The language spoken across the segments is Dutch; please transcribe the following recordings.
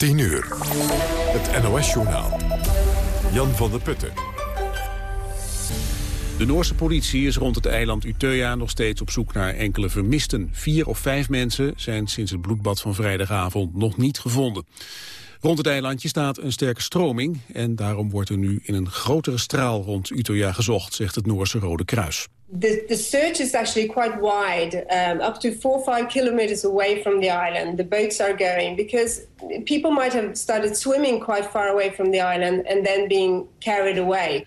10 uur. Het NOS-journaal. Jan van der Putten. De Noorse politie is rond het eiland Utøya nog steeds op zoek naar enkele vermisten. Vier of vijf mensen zijn sinds het bloedbad van vrijdagavond nog niet gevonden. Rond het eilandje staat een sterke stroming en daarom wordt er nu in een grotere straal rond Utøya gezocht, zegt het Noorse Rode Kruis. The, the search is actually quite wide, um, up to four or five kilometers away from the island. The boats are going because people might have started swimming quite far away from the island and then being carried away.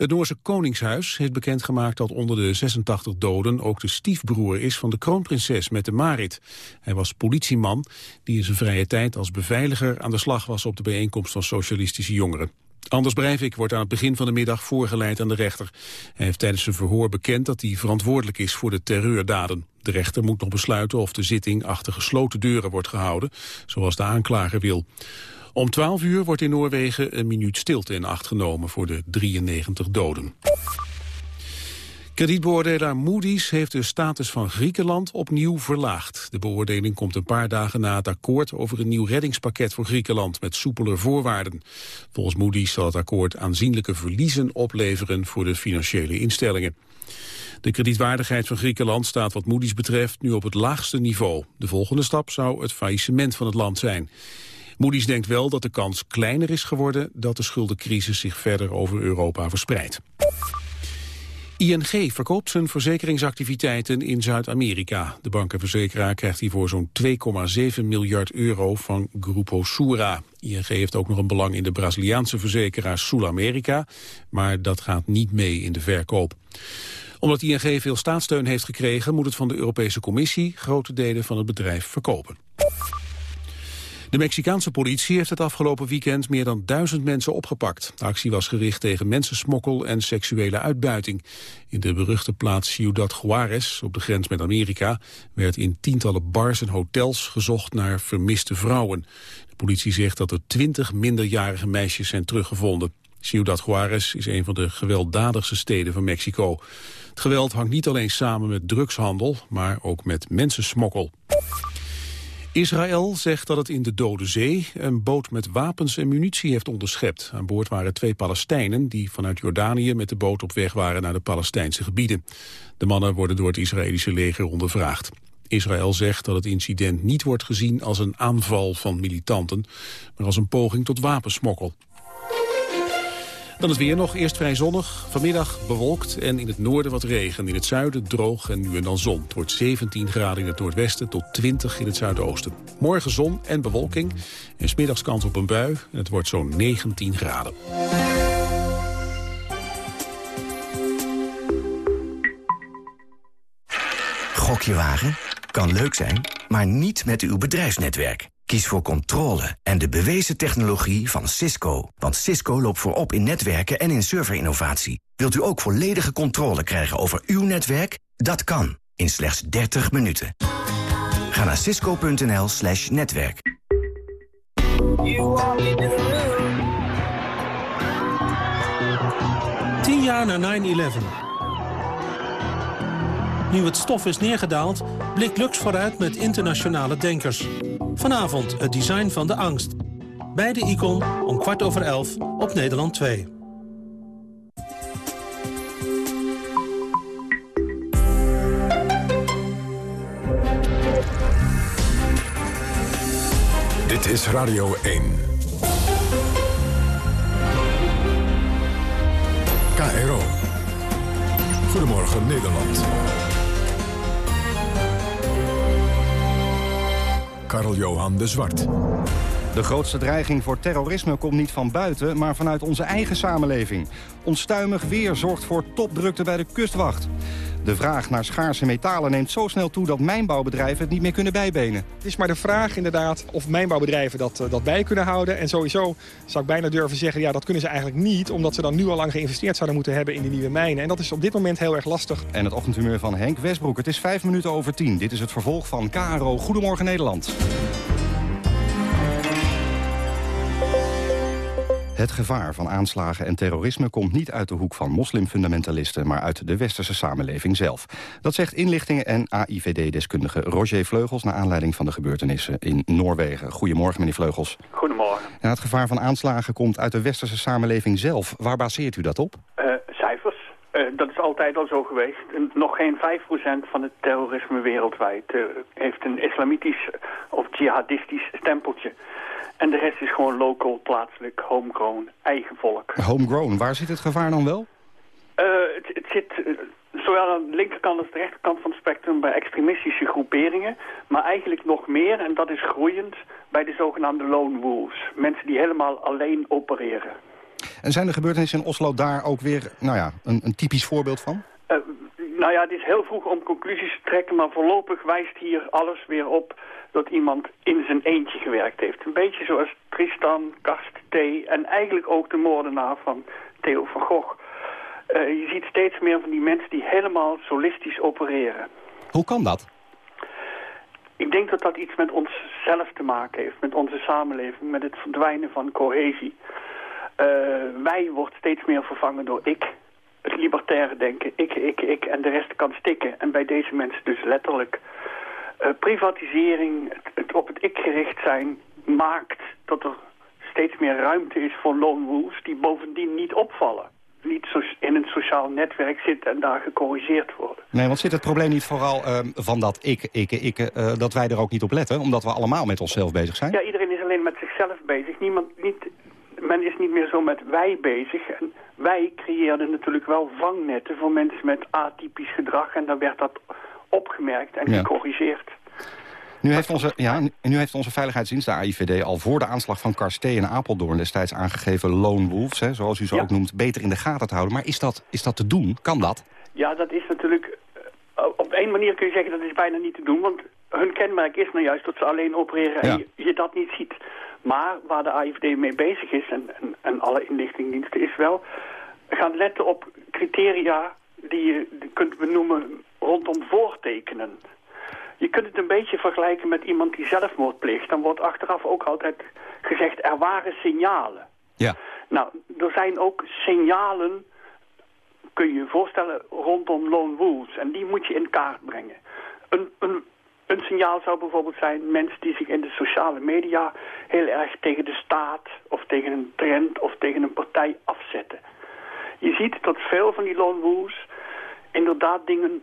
Het Noorse Koningshuis heeft bekendgemaakt dat onder de 86 doden ook de stiefbroer is van de kroonprinses met de Marit. Hij was politieman die in zijn vrije tijd als beveiliger aan de slag was op de bijeenkomst van socialistische jongeren. Anders Breivik wordt aan het begin van de middag voorgeleid aan de rechter. Hij heeft tijdens zijn verhoor bekend dat hij verantwoordelijk is voor de terreurdaden. De rechter moet nog besluiten of de zitting achter gesloten deuren wordt gehouden, zoals de aanklager wil. Om 12 uur wordt in Noorwegen een minuut stilte in acht genomen voor de 93 doden. Kredietbeoordelaar Moody's heeft de status van Griekenland opnieuw verlaagd. De beoordeling komt een paar dagen na het akkoord over een nieuw reddingspakket voor Griekenland met soepeler voorwaarden. Volgens Moody's zal het akkoord aanzienlijke verliezen opleveren voor de financiële instellingen. De kredietwaardigheid van Griekenland staat wat Moody's betreft nu op het laagste niveau. De volgende stap zou het faillissement van het land zijn. Moody's denkt wel dat de kans kleiner is geworden dat de schuldencrisis zich verder over Europa verspreidt. ING verkoopt zijn verzekeringsactiviteiten in Zuid-Amerika. De bankenverzekeraar krijgt hiervoor zo'n 2,7 miljard euro van Grupo Sura. ING heeft ook nog een belang in de Braziliaanse verzekeraar Sul America, maar dat gaat niet mee in de verkoop omdat ING veel staatssteun heeft gekregen... moet het van de Europese Commissie grote delen van het bedrijf verkopen. De Mexicaanse politie heeft het afgelopen weekend meer dan duizend mensen opgepakt. De actie was gericht tegen mensensmokkel en seksuele uitbuiting. In de beruchte plaats Ciudad Juarez, op de grens met Amerika, werd in tientallen bars en hotels gezocht naar vermiste vrouwen. De politie zegt dat er twintig minderjarige meisjes zijn teruggevonden. Ciudad Juarez is een van de gewelddadigste steden van Mexico. Het geweld hangt niet alleen samen met drugshandel, maar ook met mensensmokkel. Israël zegt dat het in de Dode Zee een boot met wapens en munitie heeft onderschept. Aan boord waren twee Palestijnen die vanuit Jordanië met de boot op weg waren naar de Palestijnse gebieden. De mannen worden door het Israëlische leger ondervraagd. Israël zegt dat het incident niet wordt gezien als een aanval van militanten, maar als een poging tot wapensmokkel. Dan het weer nog. Eerst vrij zonnig. Vanmiddag bewolkt en in het noorden wat regen. In het zuiden droog en nu en dan zon. Het wordt 17 graden in het noordwesten tot 20 in het zuidoosten. Morgen zon en bewolking. En smiddags kans op een bui. Het wordt zo'n 19 graden. Gokje wagen? Kan leuk zijn, maar niet met uw bedrijfsnetwerk. Kies voor controle en de bewezen technologie van Cisco. Want Cisco loopt voorop in netwerken en in serverinnovatie. Wilt u ook volledige controle krijgen over uw netwerk? Dat kan, in slechts 30 minuten. Ga naar cisco.nl slash netwerk. Tien jaar na 9-11. Nu het stof is neergedaald, blikt Lux vooruit met internationale denkers. Vanavond het design van de angst. Bij de Icon om kwart over elf op Nederland 2. Dit is Radio 1. KRO. Goedemorgen Nederland. Karl-Johan de Zwart. De grootste dreiging voor terrorisme komt niet van buiten, maar vanuit onze eigen samenleving. Onstuimig weer zorgt voor topdrukte bij de kustwacht. De vraag naar schaarse metalen neemt zo snel toe dat mijnbouwbedrijven het niet meer kunnen bijbenen. Het is maar de vraag inderdaad of mijnbouwbedrijven dat, eh, dat bij kunnen houden. En sowieso zou ik bijna durven zeggen, ja dat kunnen ze eigenlijk niet. Omdat ze dan nu al lang geïnvesteerd zouden moeten hebben in die nieuwe mijnen. En dat is op dit moment heel erg lastig. En het ochtendhumeur van Henk Westbroek. Het is vijf minuten over tien. Dit is het vervolg van KRO Goedemorgen Nederland. Het gevaar van aanslagen en terrorisme komt niet uit de hoek van moslimfundamentalisten... maar uit de westerse samenleving zelf. Dat zegt inlichtingen- en AIVD-deskundige Roger Vleugels... naar aanleiding van de gebeurtenissen in Noorwegen. Goedemorgen, meneer Vleugels. Goedemorgen. het gevaar van aanslagen komt uit de westerse samenleving zelf. Waar baseert u dat op? Uh, cijfers. Uh, dat is altijd al zo geweest. Nog geen 5% van het terrorisme wereldwijd uh, heeft een islamitisch of jihadistisch stempeltje. En de rest is gewoon local, plaatselijk, homegrown, eigen volk. Homegrown, waar zit het gevaar dan wel? Uh, het, het, zit uh, zowel aan de linkerkant als de rechterkant van het spectrum bij extremistische groeperingen. Maar eigenlijk nog meer, en dat is groeiend, bij de zogenaamde lone wolves. Mensen die helemaal alleen opereren. En zijn de gebeurtenissen in Oslo daar ook weer nou ja, een, een typisch voorbeeld van? Nou ja, het is heel vroeg om conclusies te trekken, maar voorlopig wijst hier alles weer op dat iemand in zijn eentje gewerkt heeft. Een beetje zoals Tristan, Karst T. en eigenlijk ook de moordenaar van Theo van Gogh. Uh, je ziet steeds meer van die mensen die helemaal solistisch opereren. Hoe kan dat? Ik denk dat dat iets met onszelf te maken heeft, met onze samenleving, met het verdwijnen van cohesie. Uh, wij wordt steeds meer vervangen door ik. Het libertaire denken, ik, ik, ik en de rest kan stikken. En bij deze mensen dus letterlijk. Uh, privatisering, het, het, op het ik gericht zijn, maakt dat er steeds meer ruimte is voor lone wolves die bovendien niet opvallen. Niet so in een sociaal netwerk zitten en daar gecorrigeerd worden. Nee, want zit het probleem niet vooral uh, van dat ik, ik, ik, uh, dat wij er ook niet op letten, omdat we allemaal met onszelf bezig zijn? Ja, iedereen is alleen met zichzelf bezig. Niemand, niet, men is niet meer zo met wij bezig. En wij creëerden natuurlijk wel vangnetten voor mensen met atypisch gedrag. En dan werd dat opgemerkt en ja. gecorrigeerd. Nu heeft, onze, ja, nu heeft onze veiligheidsdienst, de AIVD, al voor de aanslag van Karsté en Apeldoorn destijds aangegeven lone wolves, hè, zoals u ze ja. ook noemt, beter in de gaten te houden. Maar is dat, is dat te doen? Kan dat? Ja, dat is natuurlijk, uh, op één manier kun je zeggen dat is bijna niet te doen, want hun kenmerk is nou juist dat ze alleen opereren ja. en je, je, dat niet ziet. Maar waar de AIVD mee bezig is, en, en, en alle inlichtingendiensten, is wel gaan letten op criteria die je kunt benoemen rondom voortekenen. Je kunt het een beetje vergelijken met iemand die zelfmoord pleegt. Dan wordt achteraf ook altijd gezegd, er waren signalen. Ja. Nou, er zijn ook signalen, kun je je voorstellen, rondom lone wolves. En die moet je in kaart brengen. Een, een, een signaal zou bijvoorbeeld zijn mensen die zich in de sociale media heel erg tegen de staat of tegen een trend of tegen een partij afzetten. Je ziet dat veel van die lone wolves inderdaad dingen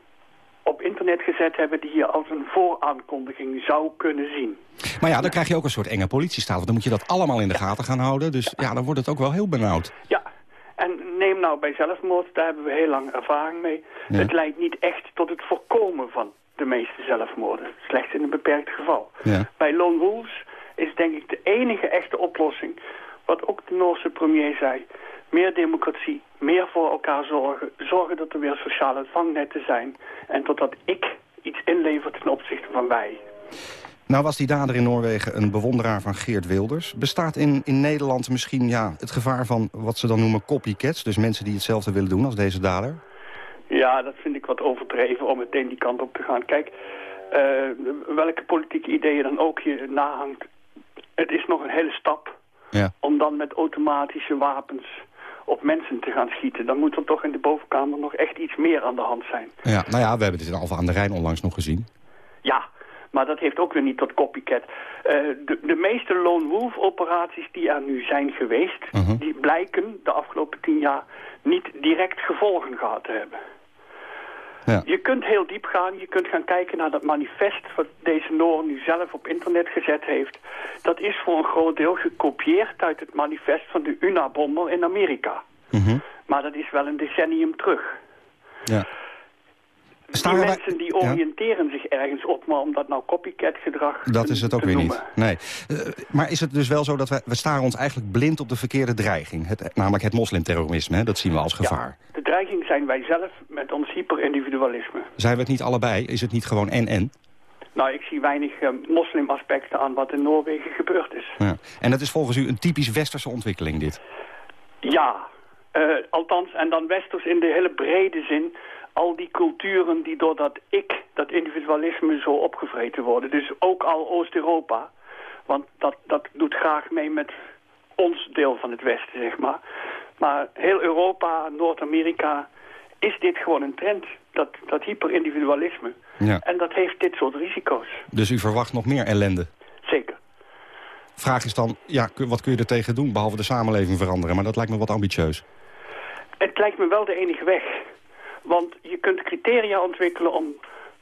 op internet gezet hebben die je als een vooraankondiging zou kunnen zien. Maar ja, dan krijg je ook een soort enge politiestaat. Want dan moet je dat allemaal in de gaten gaan houden. Dus ja, dan wordt het ook wel heel benauwd. Ja, en neem nou bij zelfmoord, daar hebben we heel lang ervaring mee. Ja. Het leidt niet echt tot het voorkomen van de meeste zelfmoorden. Slechts in een beperkt geval. Ja. Bij Lone Wolves is denk ik de enige echte oplossing... wat ook de Noorse premier zei... meer democratie, meer voor elkaar zorgen... zorgen dat er weer sociale vangnetten zijn... en totdat ik iets inlevert ten opzichte van wij. Nou was die dader in Noorwegen een bewonderaar van Geert Wilders. Bestaat in, in Nederland misschien ja, het gevaar van wat ze dan noemen copycats? Dus mensen die hetzelfde willen doen als deze dader? Ja, dat vind ik wat overdreven om meteen die kant op te gaan. Kijk, uh, welke politieke ideeën dan ook je nahangt... het is nog een hele stap ja. om dan met automatische wapens op mensen te gaan schieten. Dan moet er toch in de bovenkamer nog echt iets meer aan de hand zijn. Ja, nou ja, we hebben dit in Alphen aan de Rijn onlangs nog gezien. Ja, maar dat heeft ook weer niet tot copycat. Uh, de, de, meeste lone wolf operaties die er nu zijn geweest... Uh -huh. die blijken de afgelopen tien jaar niet direct gevolgen gehad te hebben. Ja. Je kunt heel diep gaan. Je kunt gaan kijken naar dat manifest... wat deze Noor nu zelf op internet gezet heeft. Dat is voor een groot deel gekopieerd uit het manifest van de UNA-bomber in Amerika. -huh. Maar dat is wel een decennium terug. Ja. Die mensen die oriënteren ja. zich ergens op, maar om dat nou copycat gedrag Dat is het ook weer noemen. niet. Nee. Uh, maar is het dus wel zo dat we, we staren ons eigenlijk blind op de verkeerde dreiging? Het, namelijk het moslimterrorisme, hè? dat zien we als gevaar. Ja, de dreiging zijn wij zelf met ons hyperindividualisme. Zijn we het niet allebei? Is het niet gewoon en-en? Nou, ik zie weinig uh, moslimaspecten aan wat in Noorwegen gebeurd is. Ja. En dat is volgens u een typisch westerse ontwikkeling, dit? Ja, uh, althans, en dan westers in de hele brede zin al die culturen die door dat ik, dat individualisme zo opgevreten worden. Dus ook al Oost-Europa. Want dat, dat doet graag mee met ons deel van het Westen, zeg maar. Maar heel Europa, Noord-Amerika, is dit gewoon een trend. Dat, dat hyperindividualisme. Ja. En dat heeft dit soort risico's. Dus u verwacht nog meer ellende? Zeker. Vraag is dan, ja, wat kun je er tegen doen, behalve de samenleving veranderen? Maar dat lijkt me wat ambitieus. Het lijkt me wel de enige weg. Want je kunt criteria ontwikkelen om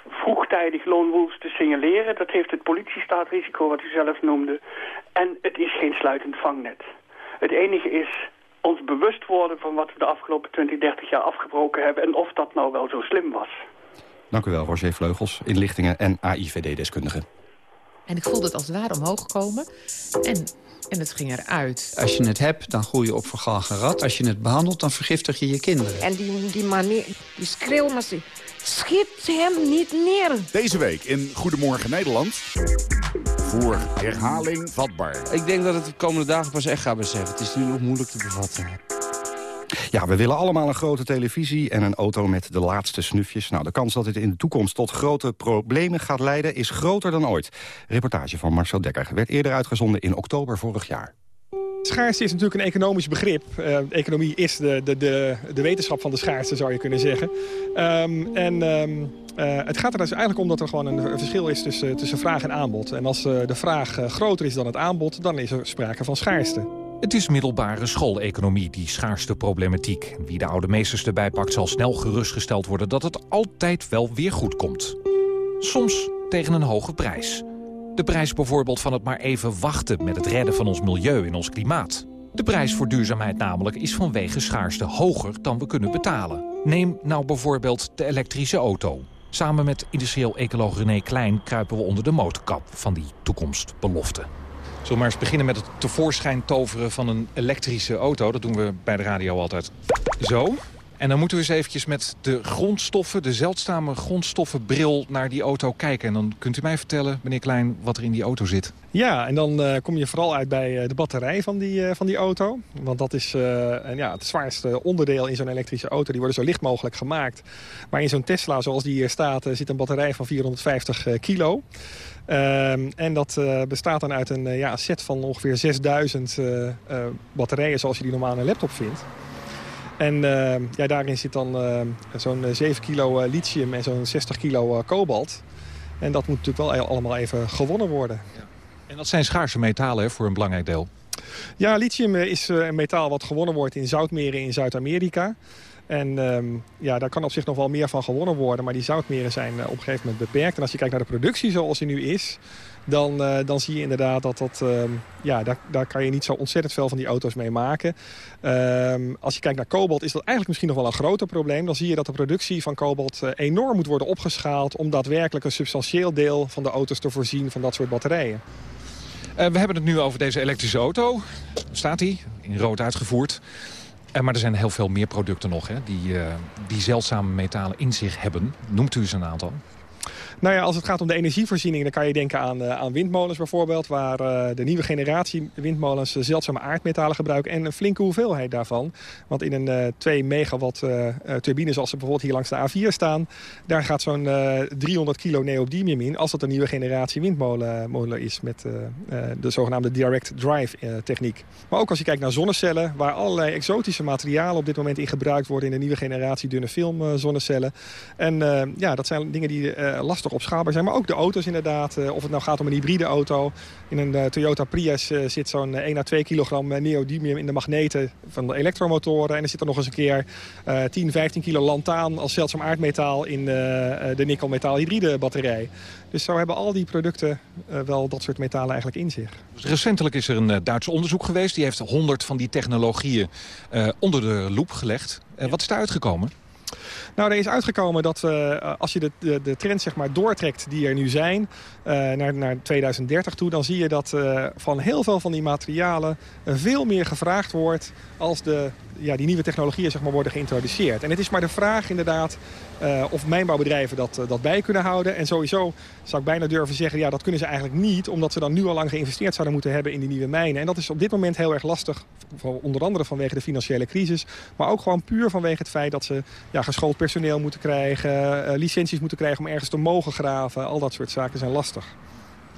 vroegtijdig lone wolves te signaleren. Dat heeft het politiestaatrisico wat u zelf noemde. En het is geen sluitend vangnet. Het enige is ons bewust worden van wat we de afgelopen 20, 30 jaar afgebroken hebben... en of dat nou wel zo slim was. Dank u wel, Roger Vleugels, inlichtingen en AIVD-deskundige. En ik voelde het als het ware omhoog komen. En, en het ging eruit. Als je het hebt, dan groei je op vergalgen rat. Als je het behandelt, dan vergiftig je je kinderen. En die, die manier, die schreeuw, maar ze schiet hem niet neer. Deze week in Goedemorgen Nederland. Voor herhaling vatbaar. Ik denk dat het de komende dagen pas echt gaat beseffen. Het is nu nog moeilijk te bevatten. Ja, we willen allemaal een grote televisie en een auto met de laatste snufjes. Nou, de kans dat dit in de toekomst tot grote problemen gaat leiden... is groter dan ooit. Reportage van Marcel Dekker werd eerder uitgezonden in oktober vorig jaar. Schaarste is natuurlijk een economisch begrip. Uh, economie is de, de, de, de wetenschap van de schaarste, zou je kunnen zeggen. Um, en um, uh, het gaat er dus eigenlijk om dat er gewoon een, verschil is tussen, vraag en aanbod. En als uh, de vraag groter is dan het aanbod, dan is er sprake van schaarste. Het is middelbare schooleconomie, die schaarste problematiek. Wie de oude meesters erbij pakt, zal snel gerustgesteld worden... dat het altijd wel weer goed komt. Soms tegen een hoge prijs. De prijs bijvoorbeeld van het maar even wachten met het redden van ons milieu en ons klimaat. De prijs voor duurzaamheid namelijk is vanwege schaarste hoger dan we kunnen betalen. Neem nou bijvoorbeeld de elektrische auto. Samen met industrieel ecoloog René Klein kruipen we onder de motorkap van die toekomstbelofte. Zullen we maar eens beginnen met het tevoorschijn toveren van een elektrische auto. Dat doen we bij de radio altijd zo. En dan moeten we eens eventjes met de grondstoffen, de zeldzame grondstoffenbril naar die auto kijken. En dan kunt u mij vertellen, meneer Klein, wat er in die auto zit. Ja, en dan uh, kom je vooral uit bij uh, de batterij van die, uh, van die auto. Want dat is en ja, het zwaarste onderdeel in zo'n elektrische auto. Die worden zo licht mogelijk gemaakt. Maar in zo'n Tesla, zoals die hier staat, zit een batterij van 450 kilo. Um, en dat bestaat dan uit een ja, set van ongeveer 6000 uh, batterijen zoals je die normaal in een laptop vindt. En ja, daarin zit dan zo'n 7 kilo lithium en zo'n 60 kilo kobalt. En dat moet natuurlijk wel allemaal even gewonnen worden. Ja. En dat zijn schaarse metalen hè, voor een belangrijk deel. Ja, lithium is een metaal wat gewonnen wordt in zoutmeren in Zuid-Amerika. En um, ja, daar kan op zich nog wel meer van gewonnen worden. Maar die zoutmeren zijn op een gegeven moment beperkt. En als je kijkt naar de productie zoals die nu is... dan, uh, dan zie je inderdaad dat dat... Um, ja, daar, daar kan je niet zo ontzettend veel van die auto's mee maken. Um, als je kijkt naar kobalt is dat eigenlijk misschien nog wel een groter probleem. Dan zie je dat de productie van kobalt uh, enorm moet worden opgeschaald... om daadwerkelijk een substantieel deel van de auto's te voorzien van dat soort batterijen. we hebben het nu over deze elektrische auto. Staat die, in rood uitgevoerd. Maar er zijn heel veel meer producten nog hè, die, die zeldzame metalen in zich hebben. Noemt u eens een aantal? Nou ja, als het gaat om de energievoorziening, dan kan je denken aan, uh, aan windmolens bijvoorbeeld... waar uh, de nieuwe generatie windmolens uh, zeldzame aardmetalen gebruiken... en een flinke hoeveelheid daarvan. Want in een 2 megawatt turbine, zoals ze bijvoorbeeld hier langs de A4 staan... daar gaat zo'n 300 kilo neodymium in... als dat een nieuwe generatie windmolen is met de zogenaamde direct drive techniek. Maar ook als je kijkt naar zonnecellen... waar allerlei exotische materialen op dit moment in gebruikt worden... in de nieuwe generatie dunne film zonnecellen. En ja, dat zijn dingen die lastig opschaalbaar zijn. Maar ook de auto's inderdaad. Uh, of het nou gaat om een hybride auto. In een uh, Toyota Prius uh, zit zo'n 1 à 2 kilogram neodymium in de magneten van de elektromotoren. En er zit er nog eens een keer 10, 15 kilo lantaan als zeldzaam aardmetaal in de nikkelmetaal hybride batterij. Dus zo hebben al die producten wel dat soort metalen eigenlijk in zich. Recentelijk is er een Duits onderzoek geweest. Die heeft 100 van die technologieën onder de loep gelegd. wat is daar uitgekomen? Nou, er is uitgekomen dat uh, als je de, de, trend zeg maar, doortrekt die er nu zijn... Uh, naar, naar 2030 toe, dan zie je dat uh, van heel veel van die materialen... veel meer gevraagd wordt als de, ja, die nieuwe technologieën zeg maar, worden geïntroduceerd. En het is maar de vraag inderdaad uh, of mijnbouwbedrijven dat, uh, dat bij kunnen houden. En sowieso zou ik bijna durven zeggen, ja, dat kunnen ze eigenlijk niet... omdat ze dan nu al lang geïnvesteerd zouden moeten hebben in die nieuwe mijnen. En dat is op dit moment heel erg lastig, onder andere vanwege de financiële crisis... maar ook gewoon puur vanwege het feit dat ze ja, geschoold personeel moeten krijgen... Uh, licenties moeten krijgen om ergens te mogen graven. Al dat soort zaken zijn lastig.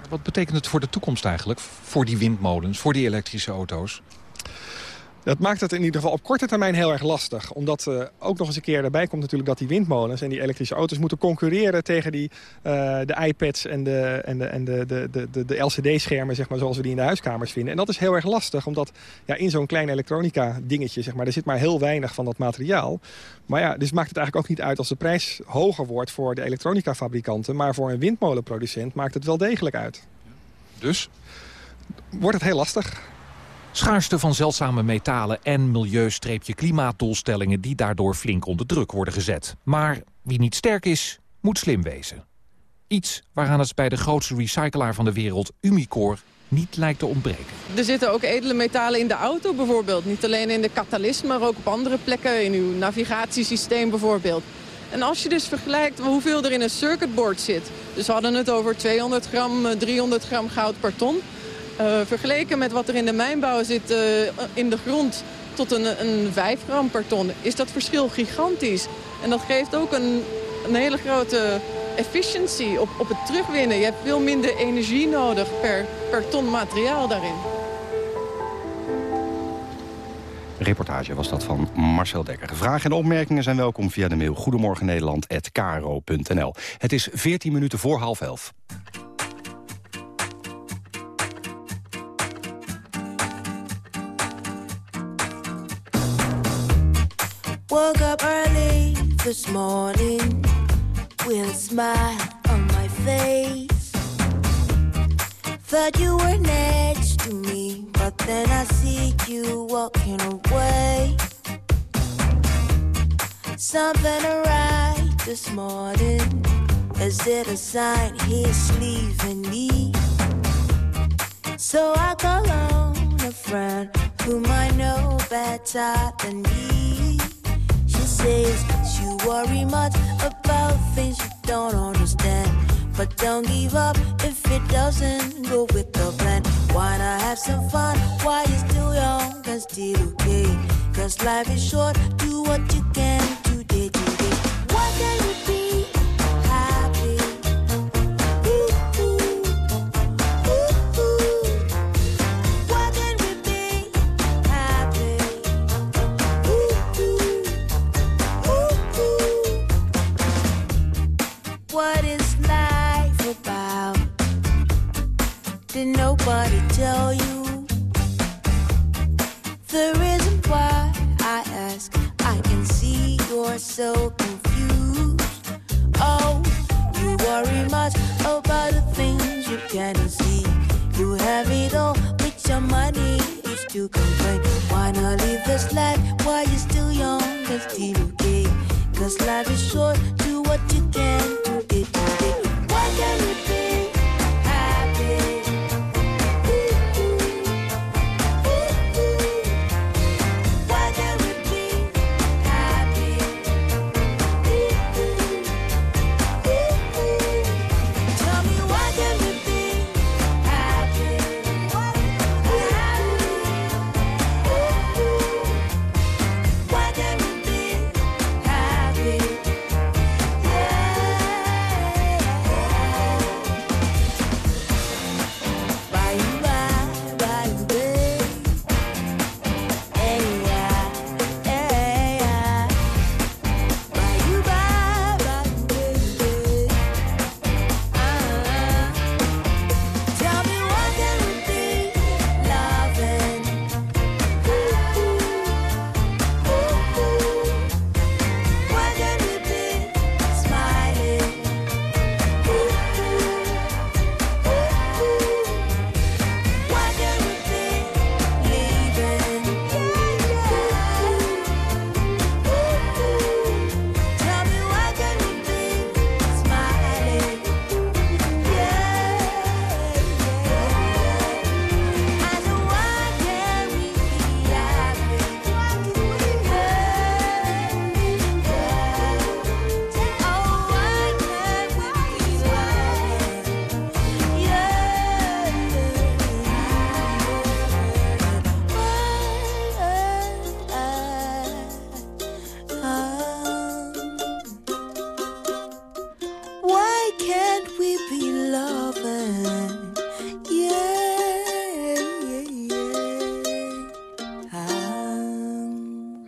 Wat betekent het voor de toekomst eigenlijk? Voor die windmolens, voor die elektrische auto's? Dat maakt het in ieder geval op korte termijn heel erg lastig. Omdat uh, ook nog eens een keer erbij komt natuurlijk dat die windmolens en die elektrische auto's moeten concurreren tegen die, uh, de iPads en de, en de, en de, de, de, de LCD-schermen zeg maar, zoals we die in de huiskamers vinden. En dat is heel erg lastig, omdat ja, in zo'n klein elektronica dingetje, zeg maar, er zit maar heel weinig van dat materiaal. Maar ja, dus maakt het eigenlijk ook niet uit als de prijs hoger wordt voor de elektronica fabrikanten. Maar voor een windmolenproducent maakt het wel degelijk uit. Dus? Wordt het heel lastig. Schaarste van zeldzame metalen en milieu-klimaatdoelstellingen... die daardoor flink onder druk worden gezet. Maar wie niet sterk is, moet slim wezen. Iets waaraan het bij de grootste recyclaar van de wereld, Umicore, niet lijkt te ontbreken. Er zitten ook edele metalen in de auto bijvoorbeeld. Niet alleen in de katalyst, maar ook op andere plekken. In uw navigatiesysteem bijvoorbeeld. En als je dus vergelijkt hoeveel er in een circuitboard zit... dus we hadden het over 200 gram, 300 eh, gram goud per ton... Uh, vergeleken met wat er in de mijnbouw zit uh, in de grond tot een, een 5 gram per ton... is dat verschil gigantisch. En dat geeft ook een, een hele grote efficiency op, op het terugwinnen. Je hebt veel minder energie nodig per, per ton materiaal daarin. Reportage was dat van Marcel Dekker. Vragen en opmerkingen zijn welkom via de mail goedemorgennederland.kro.nl. Het is 14 minuten voor half elf. Woke up early this morning with a smile on my face. Thought you were next to me, but then I see you walking away. Something right this morning. Is it a sign he's leaving me? So I call on a friend whom I know better than me. Says you worry much about things you don't understand. But don't give up if it doesn't go with the plan. Why not have some fun while you're still young and still okay? Cause life is short, do what you can today, today. Why can't you be so confused. Oh, you worry much about the things you can't see. You have it all, with your money is to complain. Why not live this life while you're still young and still okay? Cause life is short, do what you can today, today. Why can't we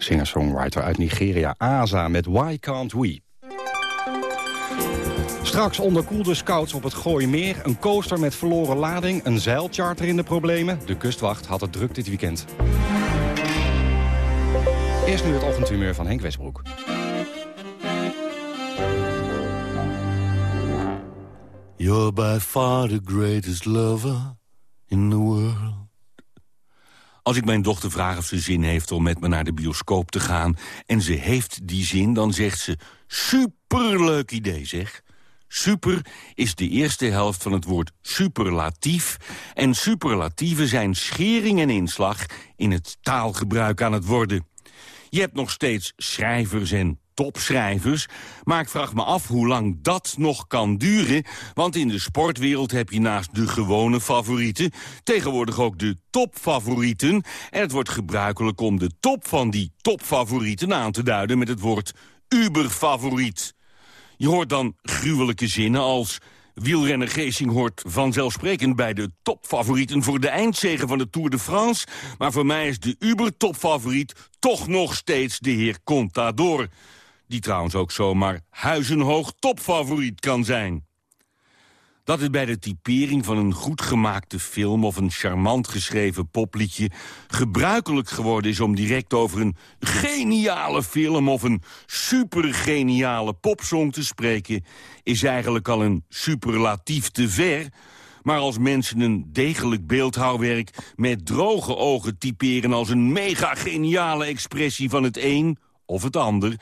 Singer-songwriter uit Nigeria, Aza, met Why Can't We. Straks onderkoelde scouts op het Gooimeer, een coaster met verloren lading... een zeilcharter in de problemen. De kustwacht had het druk dit weekend. Eerst nu het ochtendhumeur van Henk Westbroek. You're by far the greatest lover in the world. Als ik mijn dochter vraag of ze zin heeft om met me naar de bioscoop te gaan... en ze heeft die zin, dan zegt ze... superleuk idee, zeg. Super is de eerste helft van het woord superlatief... en superlatieven zijn schering en inslag in het taalgebruik aan het worden. Je hebt nog steeds schrijvers en topschrijvers. Maar ik vraag me af hoe lang dat nog kan duren. Want in de sportwereld heb je naast de gewone favorieten... tegenwoordig ook de topfavorieten. En het wordt gebruikelijk om de top van die topfavorieten aan te duiden... met het woord uberfavoriet. Je hoort dan gruwelijke zinnen als... Wielrenner Geesing hoort vanzelfsprekend bij de topfavorieten... voor de eindzegen van de Tour de France. Maar voor mij is de uber-topfavoriet toch nog steeds de heer Contador. Die trouwens ook zomaar huizenhoog topfavoriet kan zijn. Dat het bij de typering van een goed gemaakte film... of een charmant geschreven popliedje gebruikelijk geworden is... om direct over een geniale film of een supergeniale popsong te spreken... is eigenlijk al een superlatief te ver... Maar als mensen een degelijk beeldhouwwerk met droge ogen typeren... als een mega geniale expressie van het een of het ander...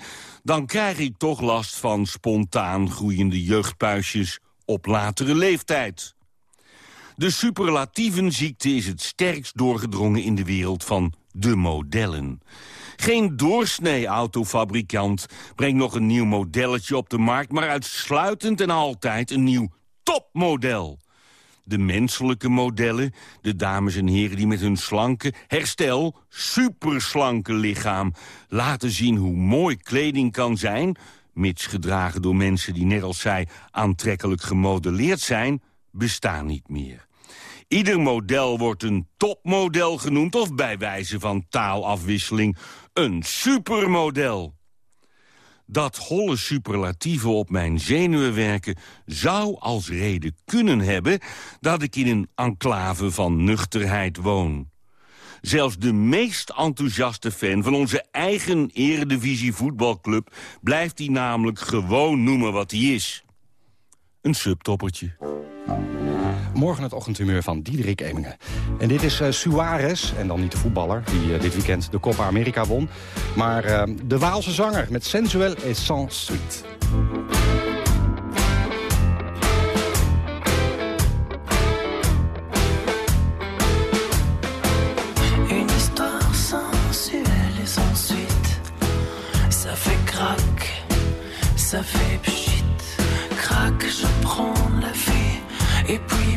dan krijg ik toch last van spontaan groeiende jeugdpuisjes op latere leeftijd. De superlatievenziekte is het sterkst doorgedrongen in de wereld van de modellen. Geen doorsnee autofabrikant brengt nog een nieuw modelletje op de markt... maar uitsluitend en altijd een nieuw topmodel de menselijke modellen. De dames en heren die met hun slanke, herstel, superslanke lichaam... laten zien hoe mooi kleding kan zijn... mits gedragen door mensen die net als zij aantrekkelijk gemodelleerd zijn... bestaan niet meer. Ieder model wordt een topmodel genoemd... of bij wijze van taalafwisseling een supermodel dat holle superlatieven op mijn zenuwen werken... zou als reden kunnen hebben dat ik in een enclave van nuchterheid woon. Zelfs de meest enthousiaste fan van onze eigen eredivisie voetbalclub... blijft die namelijk gewoon noemen wat hij is. Een subtoppertje. Morgen het ochtendhumeur van Diederik Emingen. En dit is uh, Suarez, en dan niet de voetballer... die uh, dit weekend de Copa America won... maar uh, de Waalse zanger met Sensuel et Sans Suite. Ça fait pchit Crac, je prends la fille et puis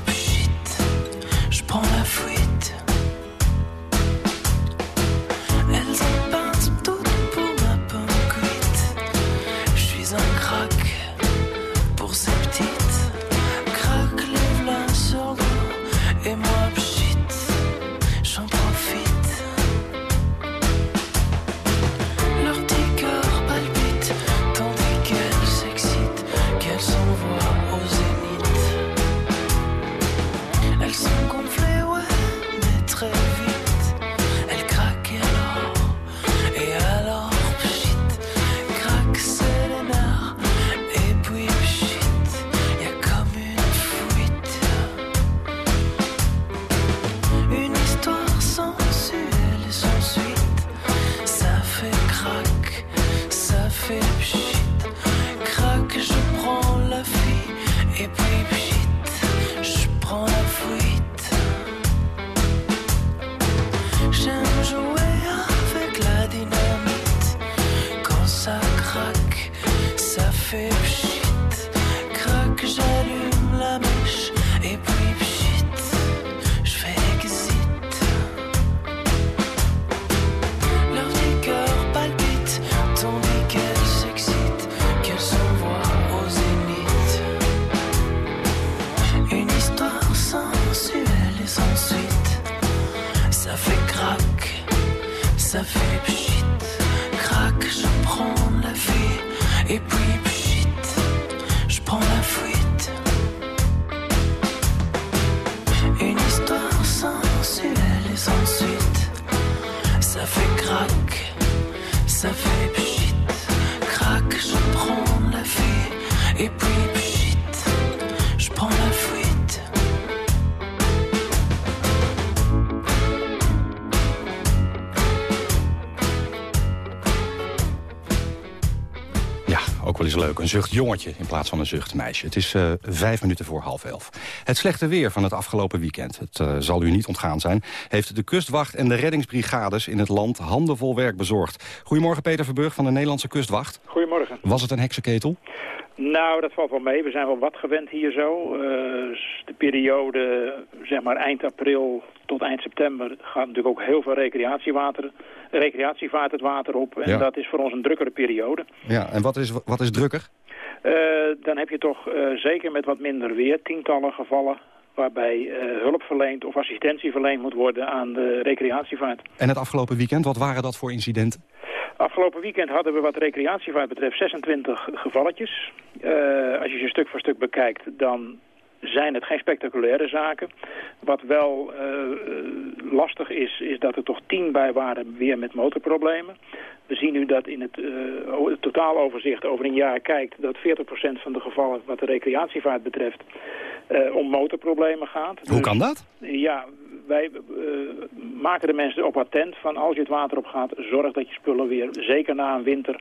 zucht jongetje in plaats van een zucht meisje. Het is eh, vijf minuten voor half elf. Het slechte weer van het afgelopen weekend, het eh, zal u niet ontgaan zijn... heeft de kustwacht en de reddingsbrigades in het land handenvol werk bezorgd. Goedemorgen Peter Verburg van de Nederlandse kustwacht. Goedemorgen. Was het een heksenketel? Nou, dat valt wel mee. We zijn wel wat gewend hier zo. Eh, de periode, zeg maar eind april tot eind september... gaat natuurlijk ook heel veel recreatiewater, recreatievaart het water op. En Ja. dat is voor ons een drukkere periode. Ja, en wat is, wat is drukker? Eh, dan heb je toch eh, zeker met wat minder weer tientallen gevallen... waarbij eh, hulp verleend of assistentie verleend moet worden aan de recreatievaart. En het afgelopen weekend, wat waren dat voor incidenten? Afgelopen weekend hadden we wat recreatievaart betreft 26 gevalletjes. Als je ze stuk voor stuk bekijkt, dan zijn het geen spectaculaire zaken. Wat wel eh, eh, lastig is, is dat er toch tien bij waren weer met motorproblemen. We zien nu dat in het, eh, het totaaloverzicht over een jaar kijkt... dat 40% van de gevallen wat de recreatievaart betreft om motorproblemen gaat. Hoe Dus- kan dat? ja, wij maken de mensen op attent van als je het water op gaat, zorg dat je spullen weer, zeker na een winter,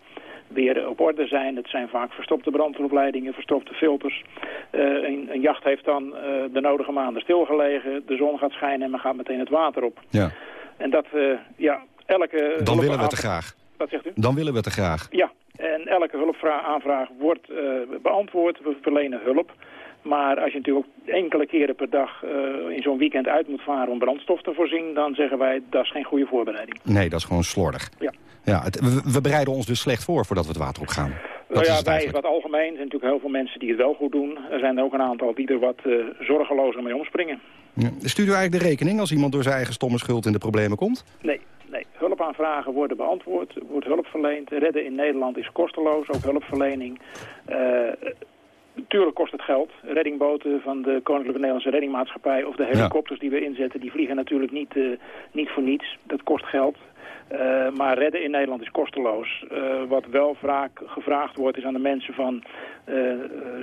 weer op orde zijn. Het zijn vaak verstopte brandweeropleidingen, verstopte filters. Eh, een, een jacht heeft dan eh, de nodige maanden stilgelegen, de zon gaat schijnen en men gaat meteen het water op. Ja. En dat, eh, ja, elke... Dan willen we het graag. Wat zegt u? Dan willen we het te graag. Ja, en elke hulpaanvraag wordt beantwoord. We verlenen hulp. Maar als je natuurlijk ook enkele keren per dag eh, in zo'n weekend uit moet varen om brandstof te voorzien, dan zeggen wij dat is geen goede voorbereiding. Nee, dat is gewoon slordig. Ja. Ja, het- we, we bereiden ons dus slecht voor voordat we het water op gaan. Nou ja, het wij wat algemeen. Er zijn natuurlijk heel veel mensen die het wel goed doen. Er zijn er ook een aantal die er wat eh, zorgelozer mee omspringen. Ja. Stuurt u eigenlijk de rekening als iemand door zijn eigen stomme schuld in de problemen komt? Nee, nee. Hulpaanvragen worden beantwoord, wordt hulp verleend. Redden in Nederland is kosteloos, ook hulpverlening. Eh, Tuurlijk kost het geld. Reddingboten van de Koninklijke Nederlandse Reddingmaatschappij... of de helikopters die we inzetten, die vliegen natuurlijk niet, eh, niet voor niets. Dat kost geld. Eh, maar redden in Nederland is kosteloos. Eh, wat wel vaak gevraagd wordt is aan de mensen van...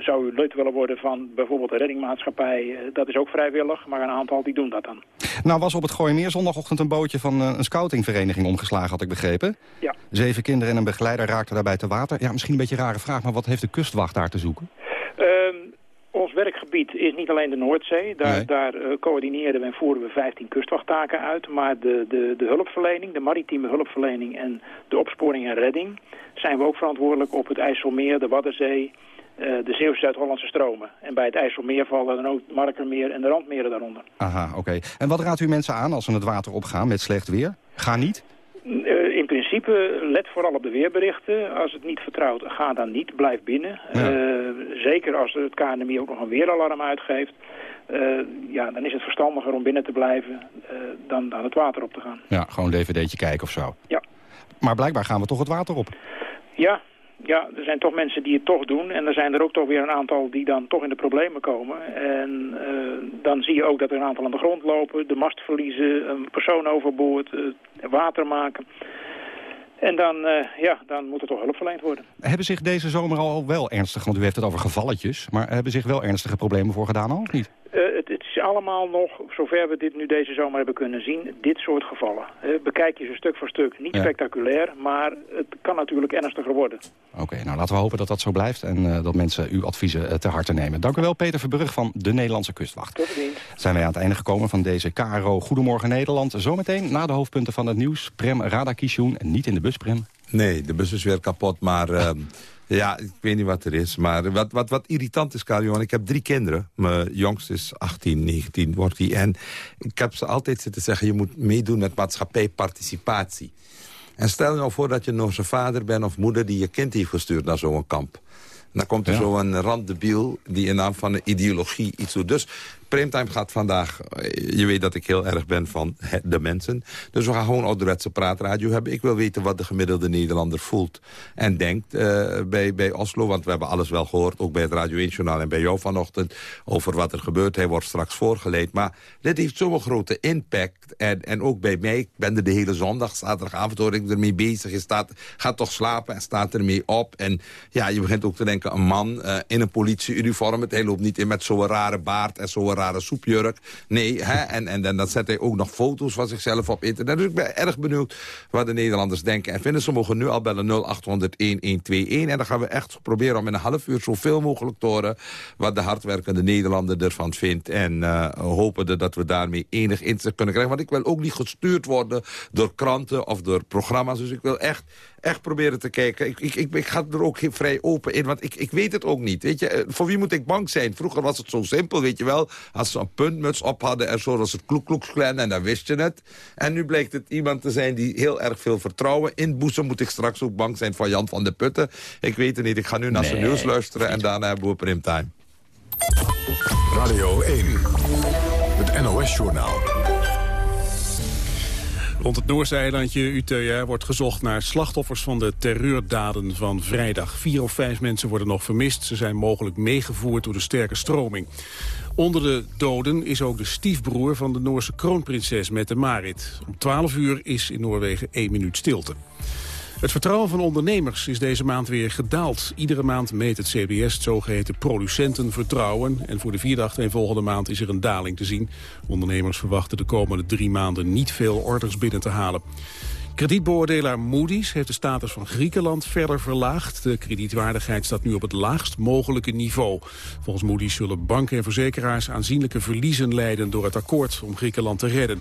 zou u lid willen worden van bijvoorbeeld de reddingmaatschappij? Dat is ook vrijwillig, maar een aantal die doen dat dan. Nou was op het Gooimeer zondagochtend een bootje van een scoutingvereniging omgeslagen, had ik begrepen. Ja. Zeven kinderen en een begeleider raakten daarbij te water. Ja, misschien een beetje een rare vraag, maar wat heeft de kustwacht daar te zoeken? Werkgebied is niet alleen de Noordzee. Daar, Nee. daar eh, coördineren we en voeren we 15 kustwachttaken uit. Maar de, de, de hulpverlening, de maritieme hulpverlening en de opsporing en redding... zijn we ook verantwoordelijk op het IJsselmeer, de Waddenzee... eh, de Zeeuwse Zuid-Hollandse stromen. En bij het IJsselmeer vallen dan ook het Markermeer en de Randmeren daaronder. Aha, oké. En wat raadt u mensen aan als ze het water opgaan met slecht weer? Ga niet? In principe, let vooral op de weerberichten. Als het niet vertrouwt, ga dan niet. Blijf binnen. Eh, zeker als het KNMI ook nog een weeralarm uitgeeft. eh, ja, dan is het verstandiger om binnen te blijven eh, dan aan het water op te gaan. Ja, gewoon een dvd'tje kijken of zo. Ja. Maar blijkbaar gaan we toch het water op. Ja, ja, er zijn toch mensen die het toch doen. En er zijn er ook toch weer een aantal die dan toch in de problemen komen. En dan zie je ook dat er een aantal aan de grond lopen. De mast verliezen, een persoon overboord, water maken. En dan, eh, ja, dan moet er toch hulp verleend worden. Hebben zich deze zomer al wel ernstig, want u heeft het over gevalletjes... maar hebben zich wel ernstige problemen voor gedaan al, of niet? Eh, het, het is allemaal nog, zover we dit nu deze zomer hebben kunnen zien, dit soort gevallen. Eh, bekijk je ze stuk voor stuk. Niet Ja. spectaculair, maar het kan natuurlijk ernstiger worden. Oké, nou laten we hopen dat dat zo blijft... en eh, dat mensen uw adviezen eh, ter harte nemen. Dank u wel, Peter Verburg van de Nederlandse Kustwacht. Tot ziens. Zijn wij aan het einde gekomen van deze KRO Goedemorgen Nederland. Zometeen na de hoofdpunten van het nieuws. Prem Radakishun, niet in de bus, Prem. Nee, de bus is weer kapot, maar ehm, ja, ik weet niet wat er is. Maar wat, wat, wat irritant is, Karel, ik heb drie kinderen. Mijn jongste is 18, 19 wordt hij. En ik heb ze altijd zitten zeggen, je moet meedoen met maatschappijparticipatie. En stel je nou voor dat je nog zijn vader bent of moeder die je kind heeft gestuurd naar zo'n kamp. En dan komt er Ja. zo'n randdebiel die in naam van een ideologie iets doet. Dus Primetime gaat vandaag... eh, Je weet dat ik heel erg ben van de mensen. Dus we gaan gewoon ouderwetse praatradio hebben. Ik wil weten wat de gemiddelde Nederlander voelt en denkt eh, bij, bij Oslo. Want we hebben alles wel gehoord, ook bij het Radio 1 Journaal en bij jou vanochtend... over wat er gebeurt. Hij wordt straks voorgeleid. Maar dit heeft zo'n grote impact. En, en ook bij mij, ik ben er de hele zondag, zaterdagavond hoor ik ermee bezig. Je staat, gaat toch slapen en staat ermee op. En ja, je begint ook te denken, een man eh, in een politieuniform... Hij loopt niet in met zo'n rare baard en zo'n rare soepjurk. Nee, hè? En, en, dan zet hij ook nog foto's van zichzelf op internet. Dus ik ben erg benieuwd wat de Nederlanders denken en vinden. Ze mogen nu al bellen 0800-1121. En dan gaan we echt proberen om in een half uur zoveel mogelijk te horen... wat de hardwerkende Nederlander ervan vindt. En uh, hopen dat we daarmee enig inzicht kunnen krijgen. Want ik wil ook niet gestuurd worden door kranten of door programma's. Dus ik wil echt echt proberen te kijken. Ik, ik, ik, ik ga er ook heel vrij open in, want ik, ik weet het ook niet. Weet je, Eh, voor wie moet ik bang zijn? Vroeger was het zo simpel, weet je wel. Als ze een puntmuts op hadden en zo was het kloekloeksklen en dan wist je het. En nu blijkt het iemand te zijn die heel erg veel vertrouwen inboezen. Moet ik straks ook bang zijn van Jan van de Putten? Ik weet het niet. Ik ga nu naar zijn Nee. nieuws luisteren en daarna hebben we Primtime. Radio 1, het NOS-journaal. Rond het Noorse eilandje Utøya wordt gezocht naar slachtoffers van de terreurdaden van vrijdag. Vier of vijf mensen worden nog vermist. Ze zijn mogelijk meegevoerd door de sterke stroming. Onder de doden is ook de stiefbroer van de Noorse kroonprinses Mette Marit. Om 12 uur is in Noorwegen één minuut stilte. Het vertrouwen van ondernemers is deze maand weer gedaald. Iedere maand meet het CBS het zogeheten producentenvertrouwen. En voor de vierde volgende maand is er een daling te zien. Ondernemers verwachten de komende drie maanden niet veel orders binnen te halen. Kredietbeoordelaar Moody's heeft de status van Griekenland verder verlaagd. De kredietwaardigheid staat nu op het laagst mogelijke niveau. Volgens Moody's zullen banken en verzekeraars aanzienlijke verliezen leiden door het akkoord om Griekenland te redden.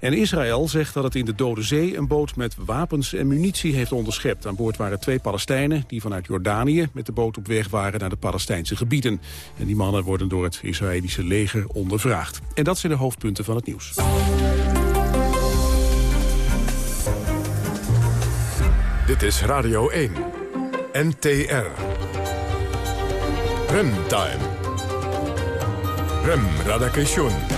En Israël zegt dat het in de Dode Zee een boot met wapens en munitie heeft onderschept. Aan boord waren twee Palestijnen die vanuit Jordanië met de boot op weg waren naar de Palestijnse gebieden. En die mannen worden door het Israëlische leger ondervraagd. En dat zijn de hoofdpunten van het nieuws. Dit is Radio 1, NTR. Remtime. Rem Radakation.